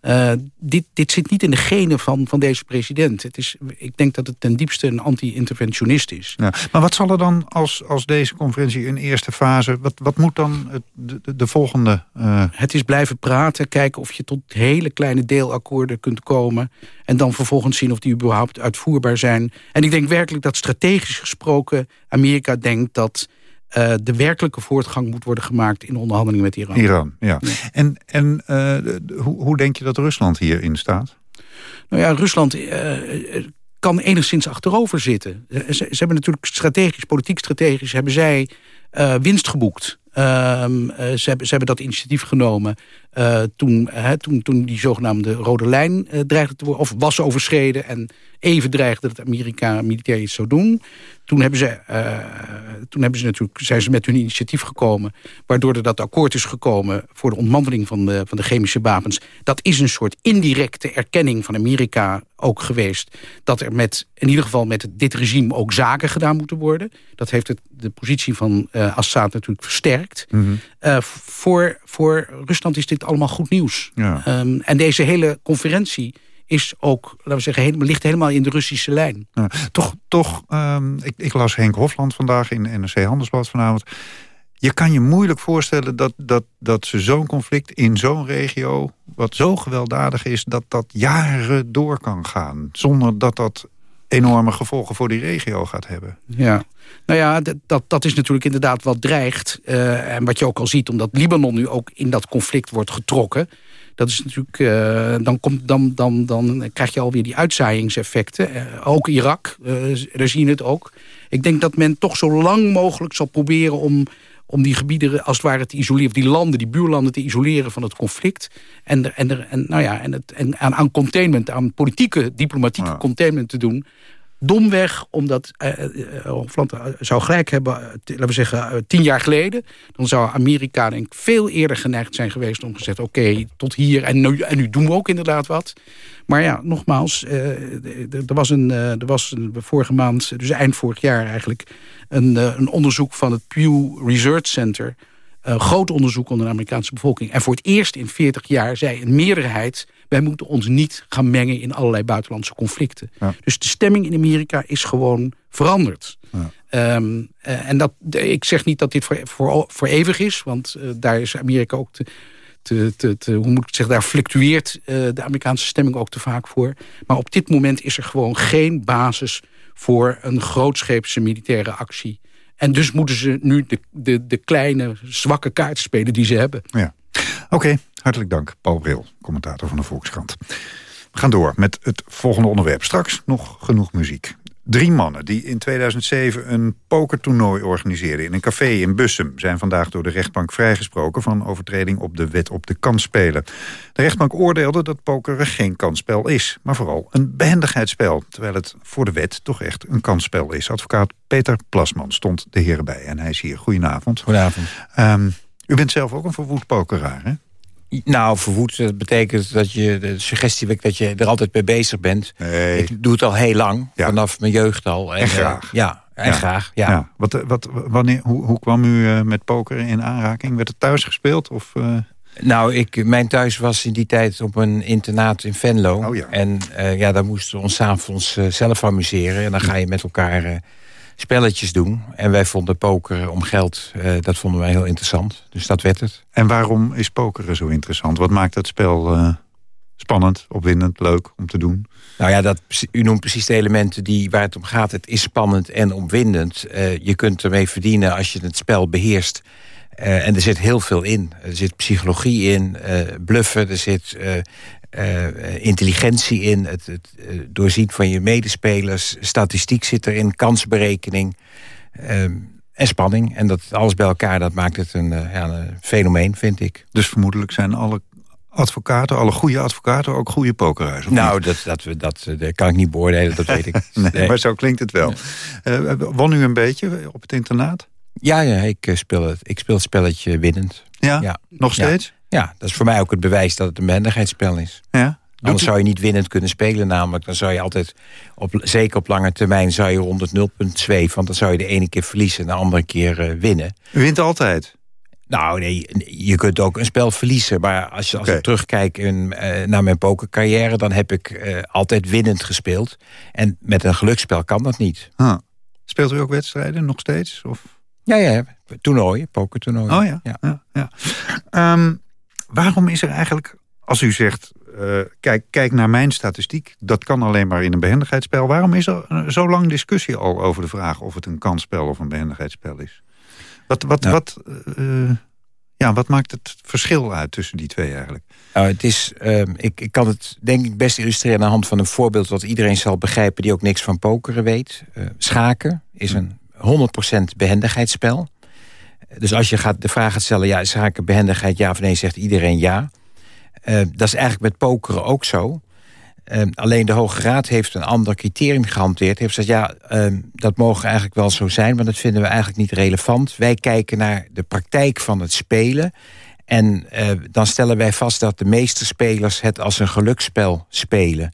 Eh, dit, dit zit niet in de genen van, van deze president. Het is, ik denk dat het ten diepste een anti-interventionist is. Ja, maar wat zal er dan als, als deze conferentie in eerste fase... wat, wat moet dan het, de, de, de volgende... eh, Het is blijven praten, kijken of je tot hele kleine deelakkoorden kunt komen... en dan vervolgens zien of die überhaupt uitvoerbaar zijn. En ik denk werkelijk dat strategisch gesproken Amerika denkt dat eh, de werkelijke voortgang moet worden gemaakt in onderhandelingen met Iran. Iran, ja. En, en uh, de, hoe, hoe denk je dat Rusland hierin staat? Nou ja, Rusland uh, kan enigszins achterover zitten. Ze, ze, hebben natuurlijk strategisch, politiek strategisch, hebben zij winst geboekt. Ehm, ze, hebben, ze hebben dat initiatief genomen uh, toen, toen, toen die zogenaamde rode lijn uh, dreigde te worden, of was overschreden en even dreigde dat Amerika militair iets zou doen. Toen, hebben ze, uh, toen hebben ze natuurlijk, zijn ze met hun initiatief gekomen... waardoor er dat akkoord is gekomen voor de ontmanteling van de, van de chemische wapens. Dat is een soort indirecte erkenning van Amerika ook geweest... dat er met, in ieder geval met dit regime ook zaken gedaan moeten worden. Dat heeft het, de positie van Assad natuurlijk versterkt. -hmm. Voor, voor Rusland is dit allemaal goed nieuws. Ja. Um, en deze hele conferentie is ook, laten we zeggen, helemaal, ligt helemaal in de Russische lijn. Ja, toch, toch um, ik, ik, las Henk Hofland vandaag in NRC Handelsblad vanavond. Je kan je moeilijk voorstellen dat, dat, dat ze zo'n conflict in zo'n regio... wat zo gewelddadig is, dat dat jaren door kan gaan. Zonder dat dat enorme gevolgen voor die regio gaat hebben. Ja, nou ja, dat, dat is natuurlijk inderdaad wat dreigt. Uh, en wat je ook al ziet, omdat Libanon nu ook in dat conflict wordt getrokken. Dat is natuurlijk, uh, dan, komt, dan, dan, dan krijg je alweer die uitzaaiingseffecten. Uh, ook Irak, daar zie je het ook. Ik denk dat men toch zo lang mogelijk zal proberen om om die gebieden als het ware te isoleren... of die landen, die buurlanden te isoleren van het conflict. En, er, en, er, en, nou ja, en, het, en aan, aan containment, aan politieke, diplomatieke ja. containment te doen domweg, omdat uh, Hofland zou gelijk hebben, laten we zeggen, tien jaar geleden. Dan zou Amerika denk veel eerder geneigd zijn geweest om gezegd... oké, tot hier en nu, en nu doen we ook inderdaad wat. Maar ja, nogmaals, er was, een, er was een, vorige maand, dus eind vorig jaar eigenlijk... een, een onderzoek van het Pew Research Center... Een groot onderzoek onder de Amerikaanse bevolking. En voor het eerst in 40 jaar zei een meerderheid... wij moeten ons niet gaan mengen in allerlei buitenlandse conflicten. Ja. Dus de stemming in Amerika is gewoon veranderd. Ja. Um, uh, en dat, ik zeg niet dat dit voor, voor, voor eeuwig is... want uh, daar is Amerika ook te, te, te, te, hoe moet ik zeggen, daar fluctueert uh, de Amerikaanse stemming ook te vaak voor. Maar op dit moment is er gewoon geen basis voor een grootscheepse militaire actie en dus moeten ze nu de, de, de kleine, zwakke kaart spelen die ze hebben. Ja. Oké, okay, hartelijk dank. Paul Bril, commentator van de Volkskrant. We gaan door met het volgende onderwerp. Straks nog genoeg muziek. Drie mannen die in 2007 een pokertoernooi organiseerden... in een café in Bussum... zijn vandaag door de rechtbank vrijgesproken... van overtreding op de wet op de kansspelen. De rechtbank oordeelde dat pokeren geen kansspel is... maar vooral een behendigheidsspel... terwijl het voor de wet toch echt een kansspel is. Advocaat Peter Plasman stond de heren bij en hij is hier. Goedenavond. Goedenavond. Um, u bent zelf ook een verwoed pokeraar, hè? Nou, verwoed, dat betekent dat je de suggestie wekt dat je er altijd mee bezig bent. Nee. Ik doe het al heel lang, ja. vanaf mijn jeugd al. En, en graag. ja, en ja. graag, ja. ja. Wat, wat, wanneer, hoe, hoe kwam u uh, met poker in aanraking? Werd het thuis gespeeld? Of, uh... Nou, ik, mijn thuis was in die tijd op een internaat in Venlo. Oh, ja. En ja, daar moesten we ons s'avonds zelf amuseren. En dan ga je met elkaar spelletjes doen. En wij vonden pokeren om geld, uh, dat vonden wij heel interessant. Dus dat werd het. En waarom is pokeren zo interessant? Wat maakt dat spel uh, spannend, opwindend, leuk om te doen? Nou ja, dat, u noemt precies de elementen die, waar het om gaat. Het is spannend en opwindend. Uh, je kunt ermee verdienen als je het spel beheerst. En er zit heel veel in. Er zit psychologie in, bluffen, er zit uh, intelligentie in... het, het doorzien van je medespelers, statistiek zit erin... kansberekening en spanning. En dat alles bij elkaar, dat maakt het een, ja, een fenomeen, vind ik. Dus vermoedelijk zijn alle advocaten, alle goede advocaten, ook goede pokeraars? Nou, dat, dat, dat, dat kan ik niet beoordelen, dat weet ik. nee, nee. Maar zo klinkt het wel. Won u een beetje op het internaat? Ja, ja ik, speel het, ik speel het spelletje winnend. Ja? ja. Nog steeds? Ja. Ja. dat is voor mij ook het bewijs dat het een behendigheidsspel is. Ja? Anders zou je niet winnend kunnen spelen namelijk. Dan zou je altijd, op, zeker op lange termijn, zou je rond het 0,2... want dan zou je de ene keer verliezen en de andere keer uh, winnen. U wint altijd? Nou, nee, je kunt ook een spel verliezen. Maar als, je, als okay. ik terugkijk in, uh, naar mijn pokercarrière... dan heb ik uh, altijd winnend gespeeld. En met een geluksspel kan dat niet. Huh. Speelt u ook wedstrijden nog steeds? Of... Ja, ja, toernooien, pokertoernooien. Oh ja, ja. ja, ja. Um, waarom is er eigenlijk, als u zegt... Uh, kijk, kijk naar mijn statistiek, dat kan alleen maar in een behendigheidsspel. Waarom is er zo lang discussie al over de vraag... of het een kansspel of een behendigheidsspel is? Wat, wat, wat, eh, ja, wat maakt het verschil uit tussen die twee eigenlijk? Nou, het is, ehm, ik, ik kan het denk ik best illustreren aan de hand van een voorbeeld... wat iedereen zal begrijpen die ook niks van pokeren weet. Eh, schaken is een 100% behendigheidsspel. Dus als je gaat de vraag gaat stellen... ja, is schaken behendigheid ja of nee, zegt iedereen ja. Eh, dat is eigenlijk met pokeren ook zo. Ehm, alleen de Hoge Raad heeft een ander criterium gehanteerd. Heeft gezegd, ja, ehm, dat mogen eigenlijk wel zo zijn... maar dat vinden we eigenlijk niet relevant. Wij kijken naar de praktijk van het spelen... En eh, dan stellen wij vast dat de meeste spelers het als een geluksspel spelen.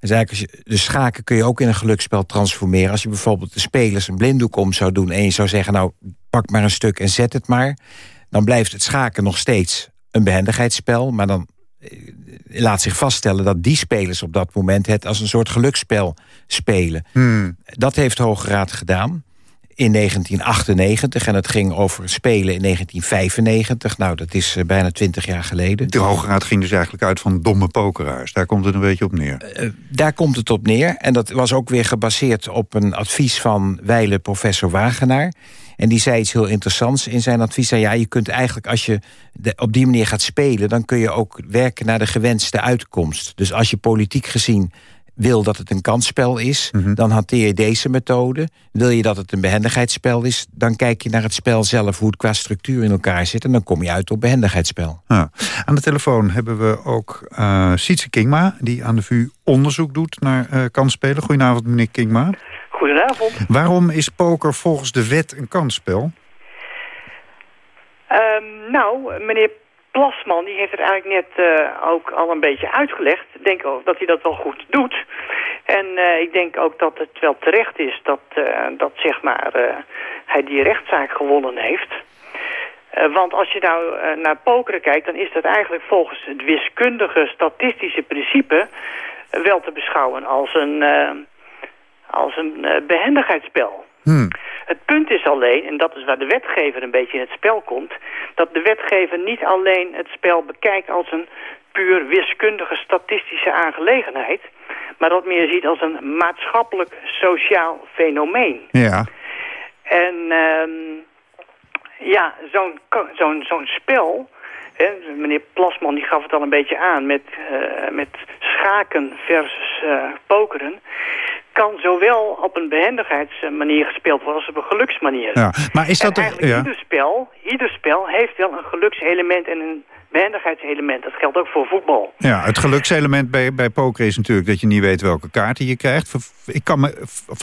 Dus eigenlijk als je, de schaken kun je ook in een geluksspel transformeren. Als je bijvoorbeeld de spelers een blinddoek om zou doen... en je zou zeggen, nou, pak maar een stuk en zet het maar... dan blijft het schaken nog steeds een behendigheidsspel... maar dan eh, laat zich vaststellen dat die spelers op dat moment... het als een soort geluksspel spelen. Hmm. Dat heeft Hoge Raad gedaan in 1998. En het ging over spelen in 1995. Nou, dat is eh, bijna 20 jaar geleden. De Hoge Raad ging dus eigenlijk uit van domme pokeraars. Daar komt het een beetje op neer. Eh, daar komt het op neer. En dat was ook weer gebaseerd op een advies van wijle professor Wagenaar. En die zei iets heel interessants in zijn advies. Zei, ja, je kunt eigenlijk, als je de, op die manier gaat spelen... dan kun je ook werken naar de gewenste uitkomst. Dus als je politiek gezien wil dat het een kansspel is, dan hanteer je deze methode. Wil je dat het een behendigheidsspel is, dan kijk je naar het spel zelf... hoe het qua structuur in elkaar zit en dan kom je uit op behendigheidsspel. Ja. Aan de telefoon hebben we ook uh, Sietse Kingma... die aan de VU onderzoek doet naar uh, kansspelen. Goedenavond, meneer Kingma. Goedenavond. Waarom is poker volgens de wet een kansspel? Um, nou, meneer Plasman die heeft het eigenlijk net uh, ook al een beetje uitgelegd. Ik denk ook dat hij dat wel goed doet. En uh, ik denk ook dat het wel terecht is dat, uh, dat zeg maar, hij die rechtszaak gewonnen heeft. want als je nou naar pokeren kijkt, dan is dat eigenlijk volgens het wiskundige statistische principe wel te beschouwen als een, als een behendigheidsspel. Hmm. Het punt is alleen, en dat is waar de wetgever een beetje in het spel komt... dat de wetgever niet alleen het spel bekijkt als een puur wiskundige statistische aangelegenheid... maar dat meer ziet als een maatschappelijk sociaal fenomeen. Ja. En um, ja, zo'n zo'n zo'n spel... Hè, meneer Plasman die gaf het al een beetje aan met, uh, met schaken versus uh, pokeren kan zowel op een behendigheidsmanier gespeeld worden als op een geluksmanier. Ja, maar is dat en eigenlijk ja. ieder, spel, ieder spel heeft wel een gelukselement en een behendigheidselement. Dat geldt ook voor voetbal. Ja, het gelukselement bij, bij poker is natuurlijk dat je niet weet welke kaarten je krijgt. Ik kan me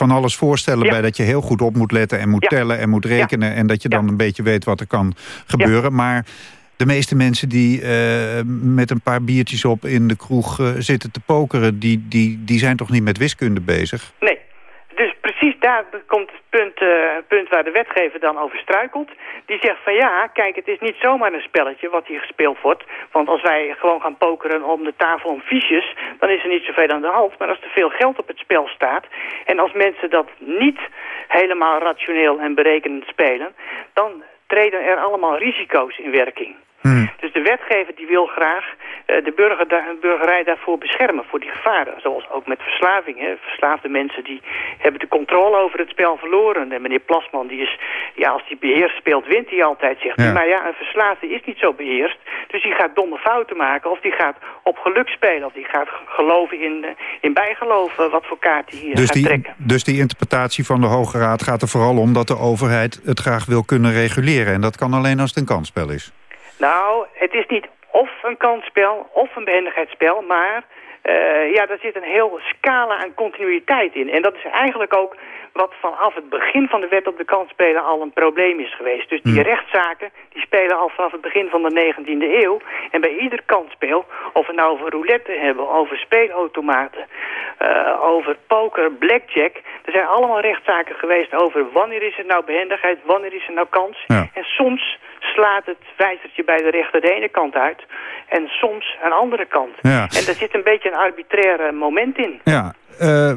van alles voorstellen ja. bij dat je heel goed op moet letten en moet ja. tellen en moet rekenen. En dat je dan een beetje weet wat er kan gebeuren. Maar de meeste mensen die uh, met een paar biertjes op in de kroeg uh, zitten te pokeren... Die, die, die zijn toch niet met wiskunde bezig? Nee. Dus precies daar komt het punt, uh, punt waar de wetgever dan over struikelt. Die zegt van ja, kijk, het is niet zomaar een spelletje wat hier gespeeld wordt. Want als wij gewoon gaan pokeren om de tafel om fiches... dan is er niet zoveel aan de hand. Maar als er veel geld op het spel staat... en als mensen dat niet helemaal rationeel en berekenend spelen... dan treden er allemaal risico's in werking. Hmm. Dus de wetgever die wil graag uh, de burger burgerij daarvoor beschermen, voor die gevaren. Zoals ook met verslaving. Hè. Verslaafde mensen die hebben de controle over het spel verloren. En meneer Plasman, die is, ja, als hij beheerst speelt, wint hij altijd, zegt ja. hij. Maar ja, een verslaafde is niet zo beheerst. Dus die gaat domme fouten maken. Of die gaat op geluk spelen. Of die gaat geloven in, uh, in bijgeloven wat voor kaart hij dus gaat die, trekken. Dus die interpretatie van de Hoge Raad gaat er vooral om dat de overheid het graag wil kunnen reguleren. En dat kan alleen als het een kansspel is. Nou, het is niet of een kansspel of een behendigheidsspel, maar uh, ja, daar zit een heel scala aan continuïteit in. En dat is eigenlijk ook wat vanaf het begin van de wet op de kansspelen al een probleem is geweest. Dus die Hmm. rechtszaken die spelen al vanaf het begin van de 19e eeuw. En bij ieder kansspel, of we nou over roulette hebben, over speelautomaten, uh, over poker, blackjack. Er zijn allemaal rechtszaken geweest over wanneer is het nou behendigheid, wanneer is het nou kans. Ja. En soms slaat het wijzertje bij de rechter de ene kant uit en soms een andere kant. Ja. En daar zit een beetje een arbitraire moment in. Ja, uh,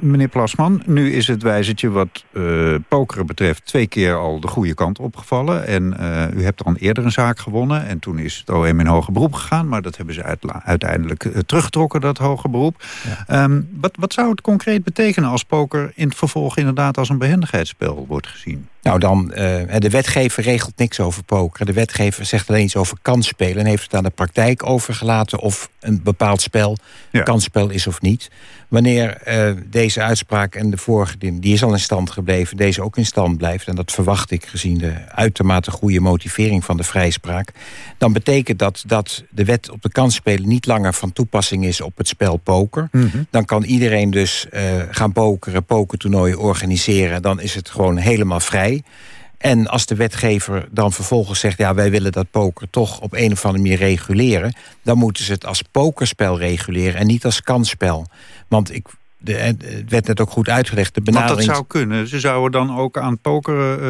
meneer Plasman, nu is het wijzertje wat uh, pokeren betreft twee keer al de goede kant opgevallen. En uh, u hebt al eerder een zaak gewonnen en toen is het OM in hoger beroep gegaan. Maar dat hebben ze uit, uiteindelijk teruggetrokken, dat hoger beroep. Ja. Um, wat, wat zou het concreet betekenen als poker in het vervolg inderdaad als een behendigheidsspel wordt gezien? Nou, dan, eh, de wetgever regelt niks over poker. De wetgever zegt alleen iets over kansspelen... en heeft het aan de praktijk overgelaten... of een bepaald spel kansspel is of niet. Wanneer eh, deze uitspraak en de vorige, die, is al in stand gebleven... deze ook in stand blijft, en dat verwacht ik gezien de uitermate goede motivering van de vrijspraak... dan betekent dat dat de wet op de kansspelen niet langer van toepassing is op het spel poker. Mhm. Dan kan iedereen dus eh, gaan pokeren, pokertoernooien organiseren. Dan is het gewoon helemaal vrij. En als de wetgever dan vervolgens zegt... ja, wij willen dat poker toch op een of andere manier reguleren... dan moeten ze het als pokerspel reguleren en niet als kansspel. Want ik, de, eh, het werd net ook goed uitgelegd. De Want benadering... dat zou kunnen. Ze zouden dan ook aan poker eh,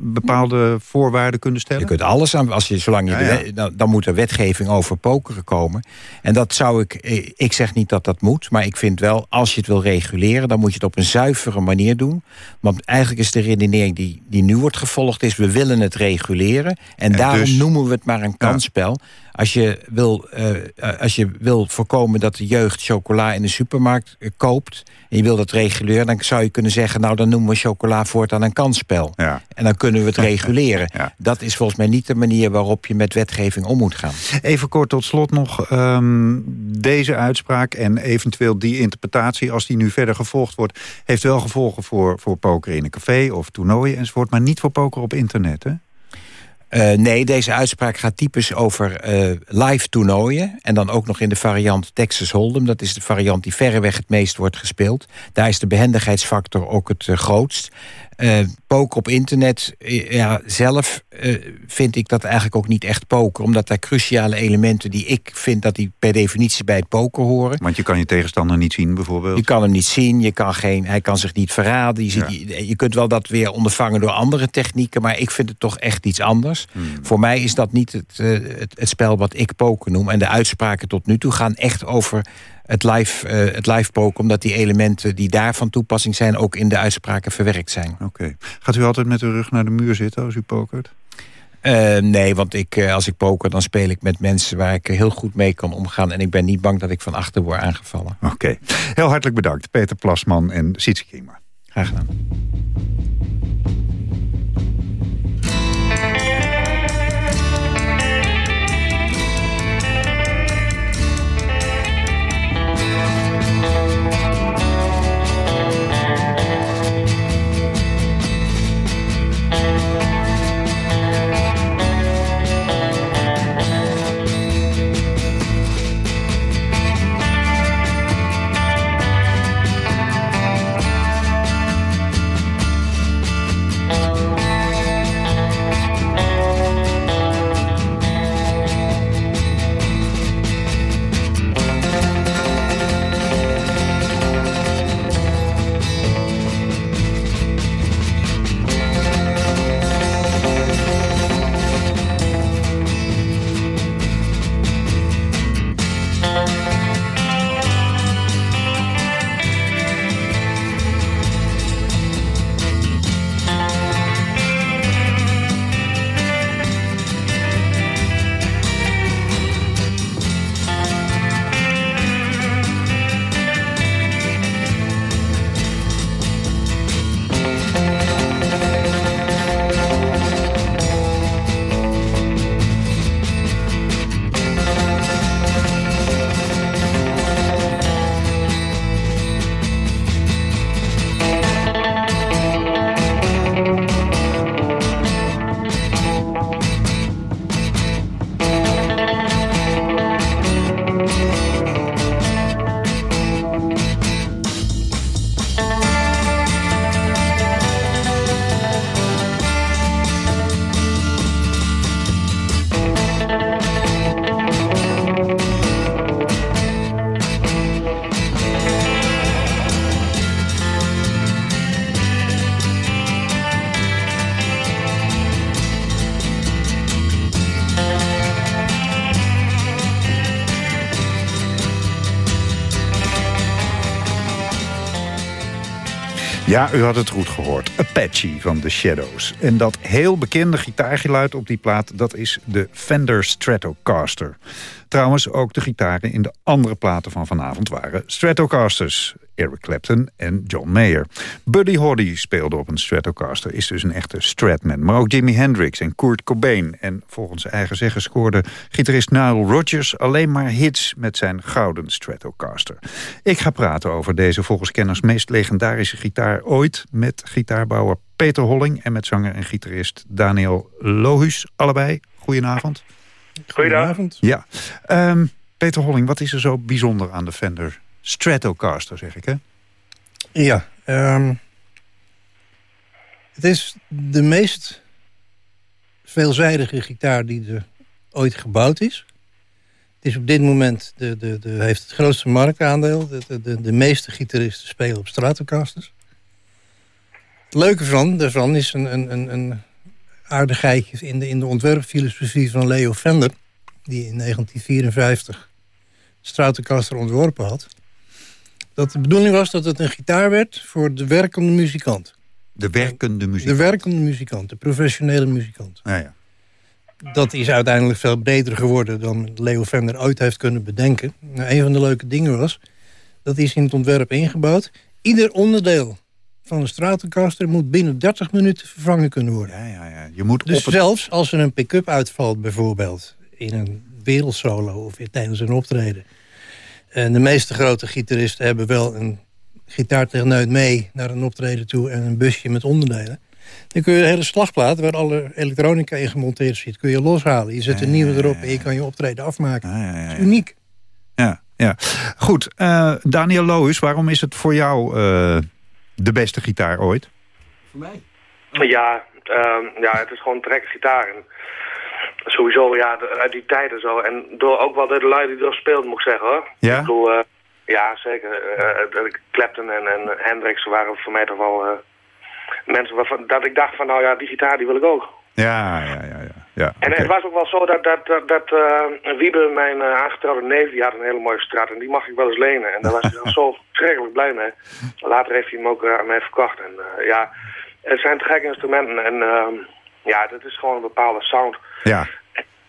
bepaalde voorwaarden kunnen stellen? Je kunt alles aan, als je, zolang je Ja, ja. dan, dan moet er wetgeving over pokeren komen. En dat zou ik, eh, ik zeg niet dat dat moet, maar ik vind wel, als je het wil reguleren, dan moet je het op een zuivere manier doen. Want eigenlijk is de redenering die, die nu wordt gevolgd, is we willen het reguleren. En, daarom dus- noemen we het maar een kansspel. Als je, wil, eh, eh, als je wil voorkomen dat de jeugd chocola in de supermarkt eh, koopt... en je wil dat reguleren, dan zou je kunnen zeggen... nou, dan noemen we chocola voortaan een kansspel. En dan kunnen we het reguleren. Dat is volgens mij niet de manier waarop je met wetgeving om moet gaan. Even kort tot slot nog. ehm, deze uitspraak en eventueel die interpretatie... als die nu verder gevolgd wordt... heeft wel gevolgen voor, voor poker in een café of toernooien enzovoort... maar niet voor poker op internet, hè? Eh, nee, deze uitspraak gaat typisch over eh, live toernooien. En dan ook nog in de variant Texas Hold'em. Dat is de variant die verreweg het meest wordt gespeeld. Daar is de behendigheidsfactor ook het eh, grootst. Eh poker op internet, eh, ja, zelf eh, vind ik dat eigenlijk ook niet echt poker. Omdat daar cruciale elementen die ik vind dat die per definitie bij het poker horen. Want je kan je tegenstander niet zien bijvoorbeeld. Je kan hem niet zien, je kan geen, hij kan zich niet verraden. Je, ziet, je, je kunt wel dat weer ondervangen door andere technieken... maar ik vind het toch echt iets anders. Hmm. Voor mij is dat niet het, het, het spel wat ik poker noem. En de uitspraken tot nu toe gaan echt over het live, eh, het live poker... omdat die elementen die daar van toepassing zijn... ook in de uitspraken verwerkt zijn. Oké. Gaat u altijd met de rug naar de muur zitten als u pokert? Eh, nee, want ik, eh, als ik poker, dan speel ik met mensen waar ik heel goed mee kan omgaan. En ik ben niet bang dat ik van achter word aangevallen. Oké. Heel hartelijk bedankt. Peter Plasman en Sietse Kima. Graag gedaan. Ja, u had het goed gehoord. Apache van The Shadows. En dat heel bekende gitaargeluid op die plaat... dat is de Fender Stratocaster. Trouwens, ook de gitaren in de andere platen van vanavond waren Stratocasters. Eric Clapton en John Mayer. Buddy Holly speelde op een Stratocaster, is dus een echte Stratman. Maar ook Jimi Hendrix en Kurt Cobain. En volgens eigen zeggen scoorde gitarist Nile Rodgers alleen maar hits met zijn gouden Stratocaster. Ik ga praten over deze volgens kenners meest legendarische gitaar ooit met gitaarbouwer Peter Holling en met zanger en gitarist Daniel Lohus. Allebei, goedenavond. Goedenavond. Ja. Ehm, Peter Holling, wat is er zo bijzonder aan de Fender Stratocaster, zeg ik hè? Ja, ehm, het is de meest veelzijdige gitaar die er ooit gebouwd is. Het is op dit moment de, de, de, heeft het grootste marktaandeel. De, de, de, meeste gitaristen spelen op Stratocasters. Het leuke van, daarvan is een, een, een, aardigheidje in de, in de ontwerpfilosofie van Leo Fender... die in 1954 de Stratocaster ontworpen had... dat de bedoeling was dat het een gitaar werd voor de werkende muzikant. De werkende muzikant? De werkende muzikant, de professionele muzikant. Ja, ja. Dat is uiteindelijk veel breder geworden dan Leo Fender ooit heeft kunnen bedenken. Nou, een van de leuke dingen was, dat is in het ontwerp ingebouwd... ieder onderdeel van een Stratocaster moet binnen 30 minuten vervangen kunnen worden. Ja, ja, ja. Je moet dus op het... zelfs als er een pick-up uitvalt bijvoorbeeld... in een wereldsolo of tijdens een optreden... en de meeste grote gitaristen hebben wel een gitaartechneut mee... naar een optreden toe en een busje met onderdelen... dan kun je de hele slagplaat, waar alle elektronica in gemonteerd zit... kun je loshalen. Je zet een nieuwe erop en je kan je optreden afmaken. Dat is uniek. Ja, ja. Goed, eh, Daniel Loos, waarom is het voor jou eh, de beste gitaar ooit? Voor mij? Ja, ehm, ja, het is gewoon een trekke gitaar. En sowieso, ja, uit die tijd en zo. En door ook wel de lui die er speelden, moet ik zeggen, hoor. Ja? Ik bedoel, eh, ja, zeker. Eh, Clapton en, en Hendrix waren voor mij toch wel eh, mensen waarvan, dat ik dacht van, nou ja, die gitaar die wil ik ook. Ja, ja, ja. ja. ja En het was ook wel zo dat, dat, dat, dat Wiebe, mijn eh, aangetrouwde neef, die had een hele mooie straat. En die mag ik wel eens lenen. En daar was hij dan zo verschrikkelijk blij mee. Later heeft hij hem ook aan mij verkocht. En ja, het zijn te gekke instrumenten. En ehm, ja, het is gewoon een bepaalde sound. Ja.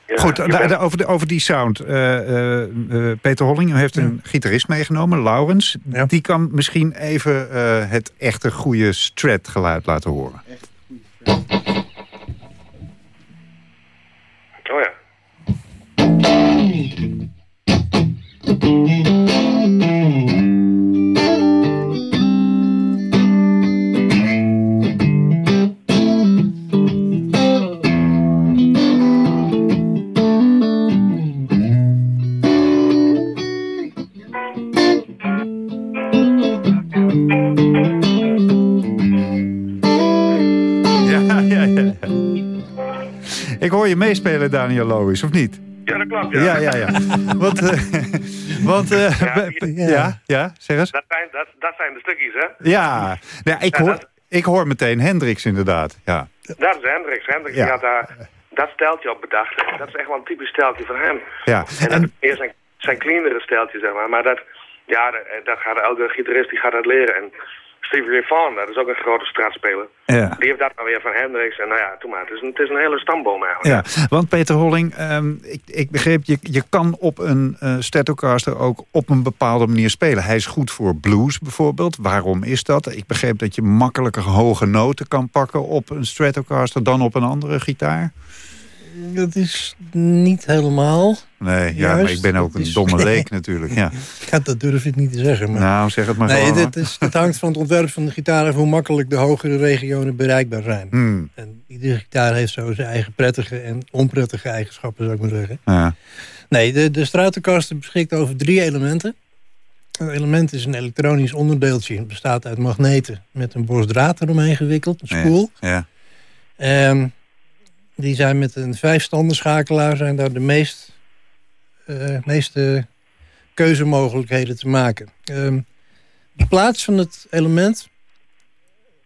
Ja, Goed, bent- over, de, over die sound. Eh, eh, eh, Peter Holling heeft een gitarist meegenomen, Laurens. Die kan misschien even eh, het echte goede strat geluid laten horen. Oh ja. Ja, hoor je meespelen, Daniel Lois, of niet? Ja, dat klopt, ja. Ja, ja, ja. Want, eh, want eh, ja, ja, zeg eens. Dat zijn, dat, dat zijn de stukjes, hè? Ja, ja ik, hoor, ik hoor meteen Hendrix inderdaad. Ja. Dat is Hendrix. Hendrix Ja. die had daar dat steltje op bedacht. Dat is echt wel een typisch steltje van hem. Ja. En dat is meer zijn, zijn cleanere steltje, zeg maar. Maar dat, ja, dat, dat gaat elke gitarist die gaat dat leren. En Stevie Vaughan, dat is ook een grote straatspeler. Ja. Die heeft dat nou weer van Hendrix. En nou ja, toen maar. Het is een, het is een hele stamboom eigenlijk. Ja, want Peter Holling, ehm, ik, ik begreep, je, je kan op een eh Stratocaster ook op een bepaalde manier spelen. Hij is goed voor blues bijvoorbeeld. Waarom is dat? Ik begreep dat je makkelijker hoge noten kan pakken op een Stratocaster dan op een andere gitaar. Dat is niet helemaal. Nee, ja, Juist, maar ik ben ook een is- domme leek natuurlijk. Ja. Ja, dat durf ik niet te zeggen. Maar... Nou, zeg het maar nee, gewoon. dit is, het hangt van het ontwerp van de gitaar... af hoe makkelijk de hogere regionen bereikbaar zijn. Hmm. En iedere gitaar heeft zo zijn eigen prettige en onprettige eigenschappen, zou ik maar zeggen. Ja. Nee, de, de Stratocaster beschikt over drie elementen. Een element is een elektronisch onderdeeltje. Het bestaat uit magneten met een borst draad eromheen gewikkeld, een spoel. Ja. Ehm, die zijn met een vijfstandenschakelaar zijn daar de meest, meeste keuzemogelijkheden te maken. Ehm, de plaats van het element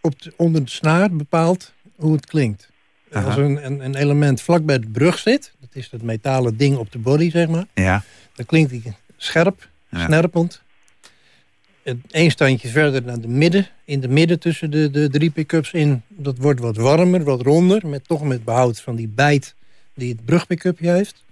op de, onder de snaar bepaalt hoe het klinkt. Aha. Als een, een, een element vlak bij de brug zit, dat is dat metalen ding op de body, zeg maar, Ja. dan klinkt die scherp, Ja. snerpend. Eén standje verder naar de midden, in de midden tussen de, de drie pick-ups in. Dat wordt wat warmer, wat ronder, met, toch met behoud van die bijt die het brugpick-upje heeft.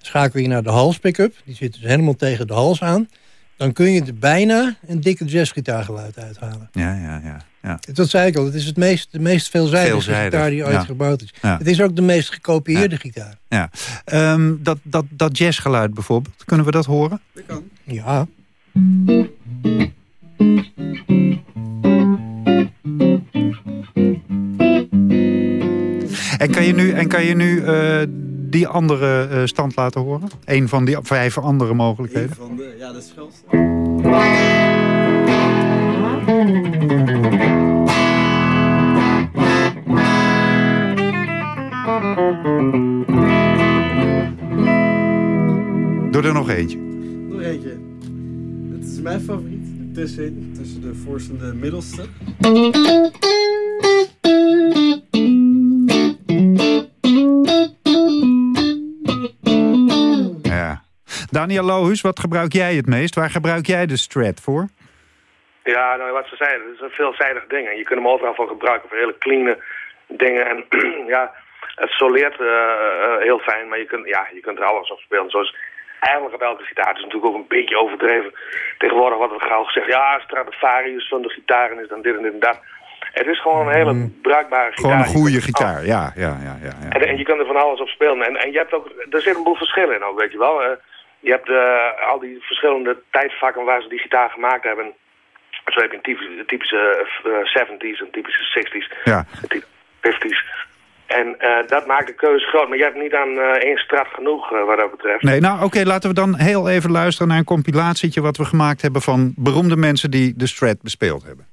Schakel je naar de hals pick-up, die zit dus helemaal tegen de hals aan. dan kun je er bijna een dikke jazzgitaargeluid uithalen. Ja, ja, ja. ja. Dat zei ik al, het is het meest, de meest veelzijdige Veelzijdig, gitaar die ooit ja. gebouwd is. Ja. Het is ook de meest gekopieerde gitaar. ja. Ehm, dat, dat, dat jazzgeluid bijvoorbeeld, kunnen we dat horen? Ja. En kan je nu, en kan je nu eh, die andere eh, stand laten horen? Een van die vijf andere mogelijkheden? Van de, ja, de schilste. Doe er nog eentje. Nog eentje. Dit is mijn favoriet. Tussenin, tussen de voorste en de middelste. Daniel Lohus, wat gebruik jij het meest? Waar gebruik jij de Strat voor? Ja, nou, wat ze zeiden, het is een veelzijdig ding. En je kunt hem overal voor gebruiken, voor hele clean dingen. En ja, het soleert eh, eh, heel fijn, maar je kunt, ja, je kunt er alles op spelen. Zoals eigenlijk op elke gitaar. Het is natuurlijk ook een beetje overdreven. Tegenwoordig wordt er gauw gezegd, ja, Stradivarius van de gitaren is dan dit en dit en dat. Het is gewoon een hele bruikbare gitaar. Mm. Gewoon een goede gitaar, ja, ja, ja, ja. ja. en, en je kunt er van alles op spelen. En, en je hebt ook, er zit een boel verschillen in ook, weet je wel. Eh, je hebt eh, al die verschillende tijdvakken waar ze die gitaar gemaakt hebben. Zo heb je een typische, typische eh, 70s, een typische 60s, Ja. een typische 50s. En eh, dat maakt de keuze groot. Maar je hebt niet aan eh, één straat genoeg eh, wat dat betreft. Nee, nou oké, laten we dan heel even luisteren naar een compilatietje... wat we gemaakt hebben van beroemde mensen die de Strat bespeeld hebben.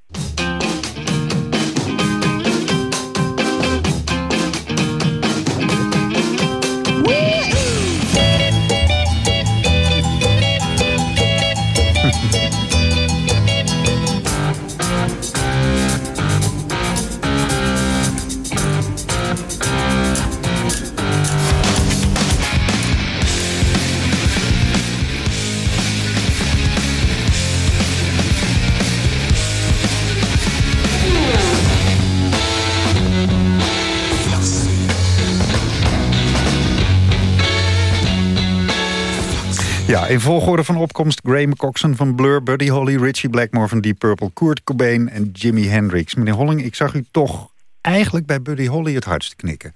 In volgorde van opkomst Graham Coxon van Blur... Buddy Holly, Richie Blackmore van Deep Purple... Kurt Cobain en Jimi Hendrix. Meneer Holling, ik zag u toch eigenlijk bij Buddy Holly het hardst knikken.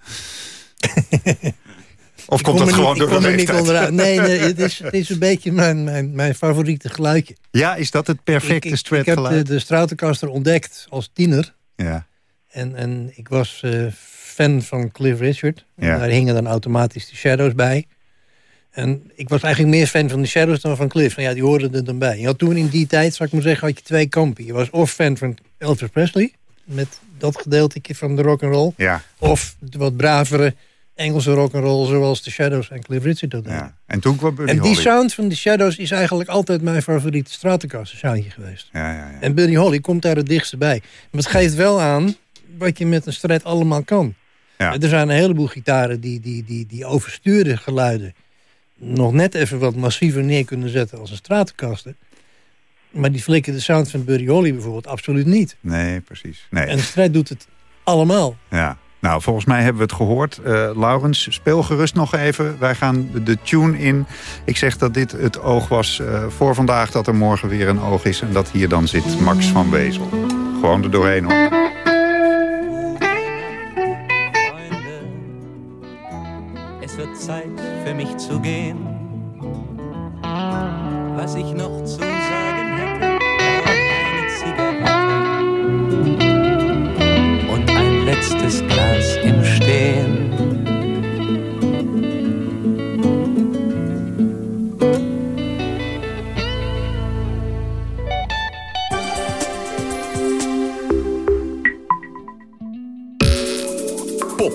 of komt kom dat gewoon niet, door de leeftijd? Nee, nee het, is, het is een beetje mijn, mijn, mijn favoriete geluidje. Ja, is dat het perfecte ik, ik, ik heb de, de Stratocaster ontdekt als tiener. Ja. En, en ik was eh, fan van Cliff Richard. Ja. Daar hingen dan automatisch de Shadows bij. En ik was eigenlijk meer fan van de Shadows dan van Cliff. Van ja, die hoorden er dan bij. Je had toen in die tijd, zou ik maar zeggen, had je twee kampen. Je was of fan van Elvis Presley. Met dat gedeeltje van de rock and roll. Ja. Of de wat bravere Engelse rock and roll zoals de Shadows en Cliff Richard dat deden. En toen kwam Buddy En die Holly. sound van de Shadows is eigenlijk altijd mijn favoriete soundje geweest. Ja, ja, ja. En Buddy Holly komt daar het dichtst bij. Maar het geeft wel aan wat je met een Strat allemaal kan. Ja. Er zijn een heleboel gitaren die, die, die, die overstuurde geluiden... nog net even wat massiever neer kunnen zetten als een Stratocaster. Maar die flikken de sound van Buddy Holly bijvoorbeeld absoluut niet. Nee, precies. Nee. En de Strat doet het allemaal. Ja. Nou, volgens mij hebben we het gehoord. Eh Laurens, speel gerust nog even. Wij gaan de, de tune in. Ik zeg dat dit het oog was eh, voor vandaag, dat er morgen weer een oog is. En dat hier dan zit Max van Wezel. Gewoon er doorheen hoor. Zeit für mich zu gehen. Was ich noch zu sagen hätte, dauert eine Zigarette und ein letztes Glas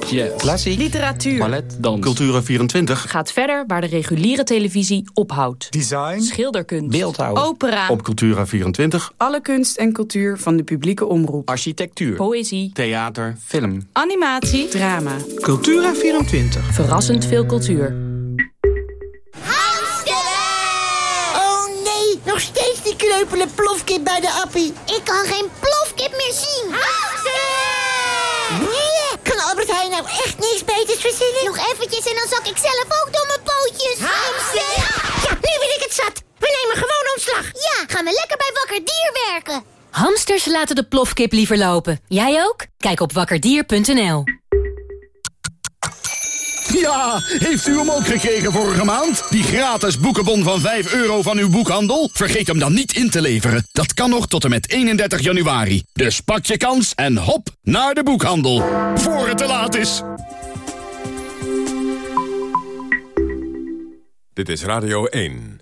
Pop, klassiek, Literatuur. ballet, dans. Cultura24. Gaat verder waar de reguliere televisie ophoudt. Design. Schilderkunst. Beeldhouw. Opera. Op Cultura24. Alle kunst en cultuur van de publieke omroep. Architectuur. Poëzie. Theater, film. Animatie. Drama. Cultura24. Verrassend veel cultuur. Oh nee, nog steeds die kreupele plofkip bij de appie. Ik kan geen plofkip meer zien. Nee, kan Albert Heijn nou echt niks verzinnen? Nog eventjes en dan zak ik zelf ook door mijn pootjes. Hamster! Ja, nu ben ik het zat. We nemen gewoon ontslag. Ja, gaan we lekker bij Wakker Dier werken. Hamsters laten de plofkip liever lopen. Jij ook? Kijk op wakkerdier.nl. Ja, heeft u hem ook gekregen vorige maand? Die gratis boekenbon van 5 euro van uw boekhandel? Vergeet hem dan niet in te leveren. Dat kan nog tot en met 31 januari. Dus pak je kans en hop naar de boekhandel. Voor het te laat is. Dit is Radio 1.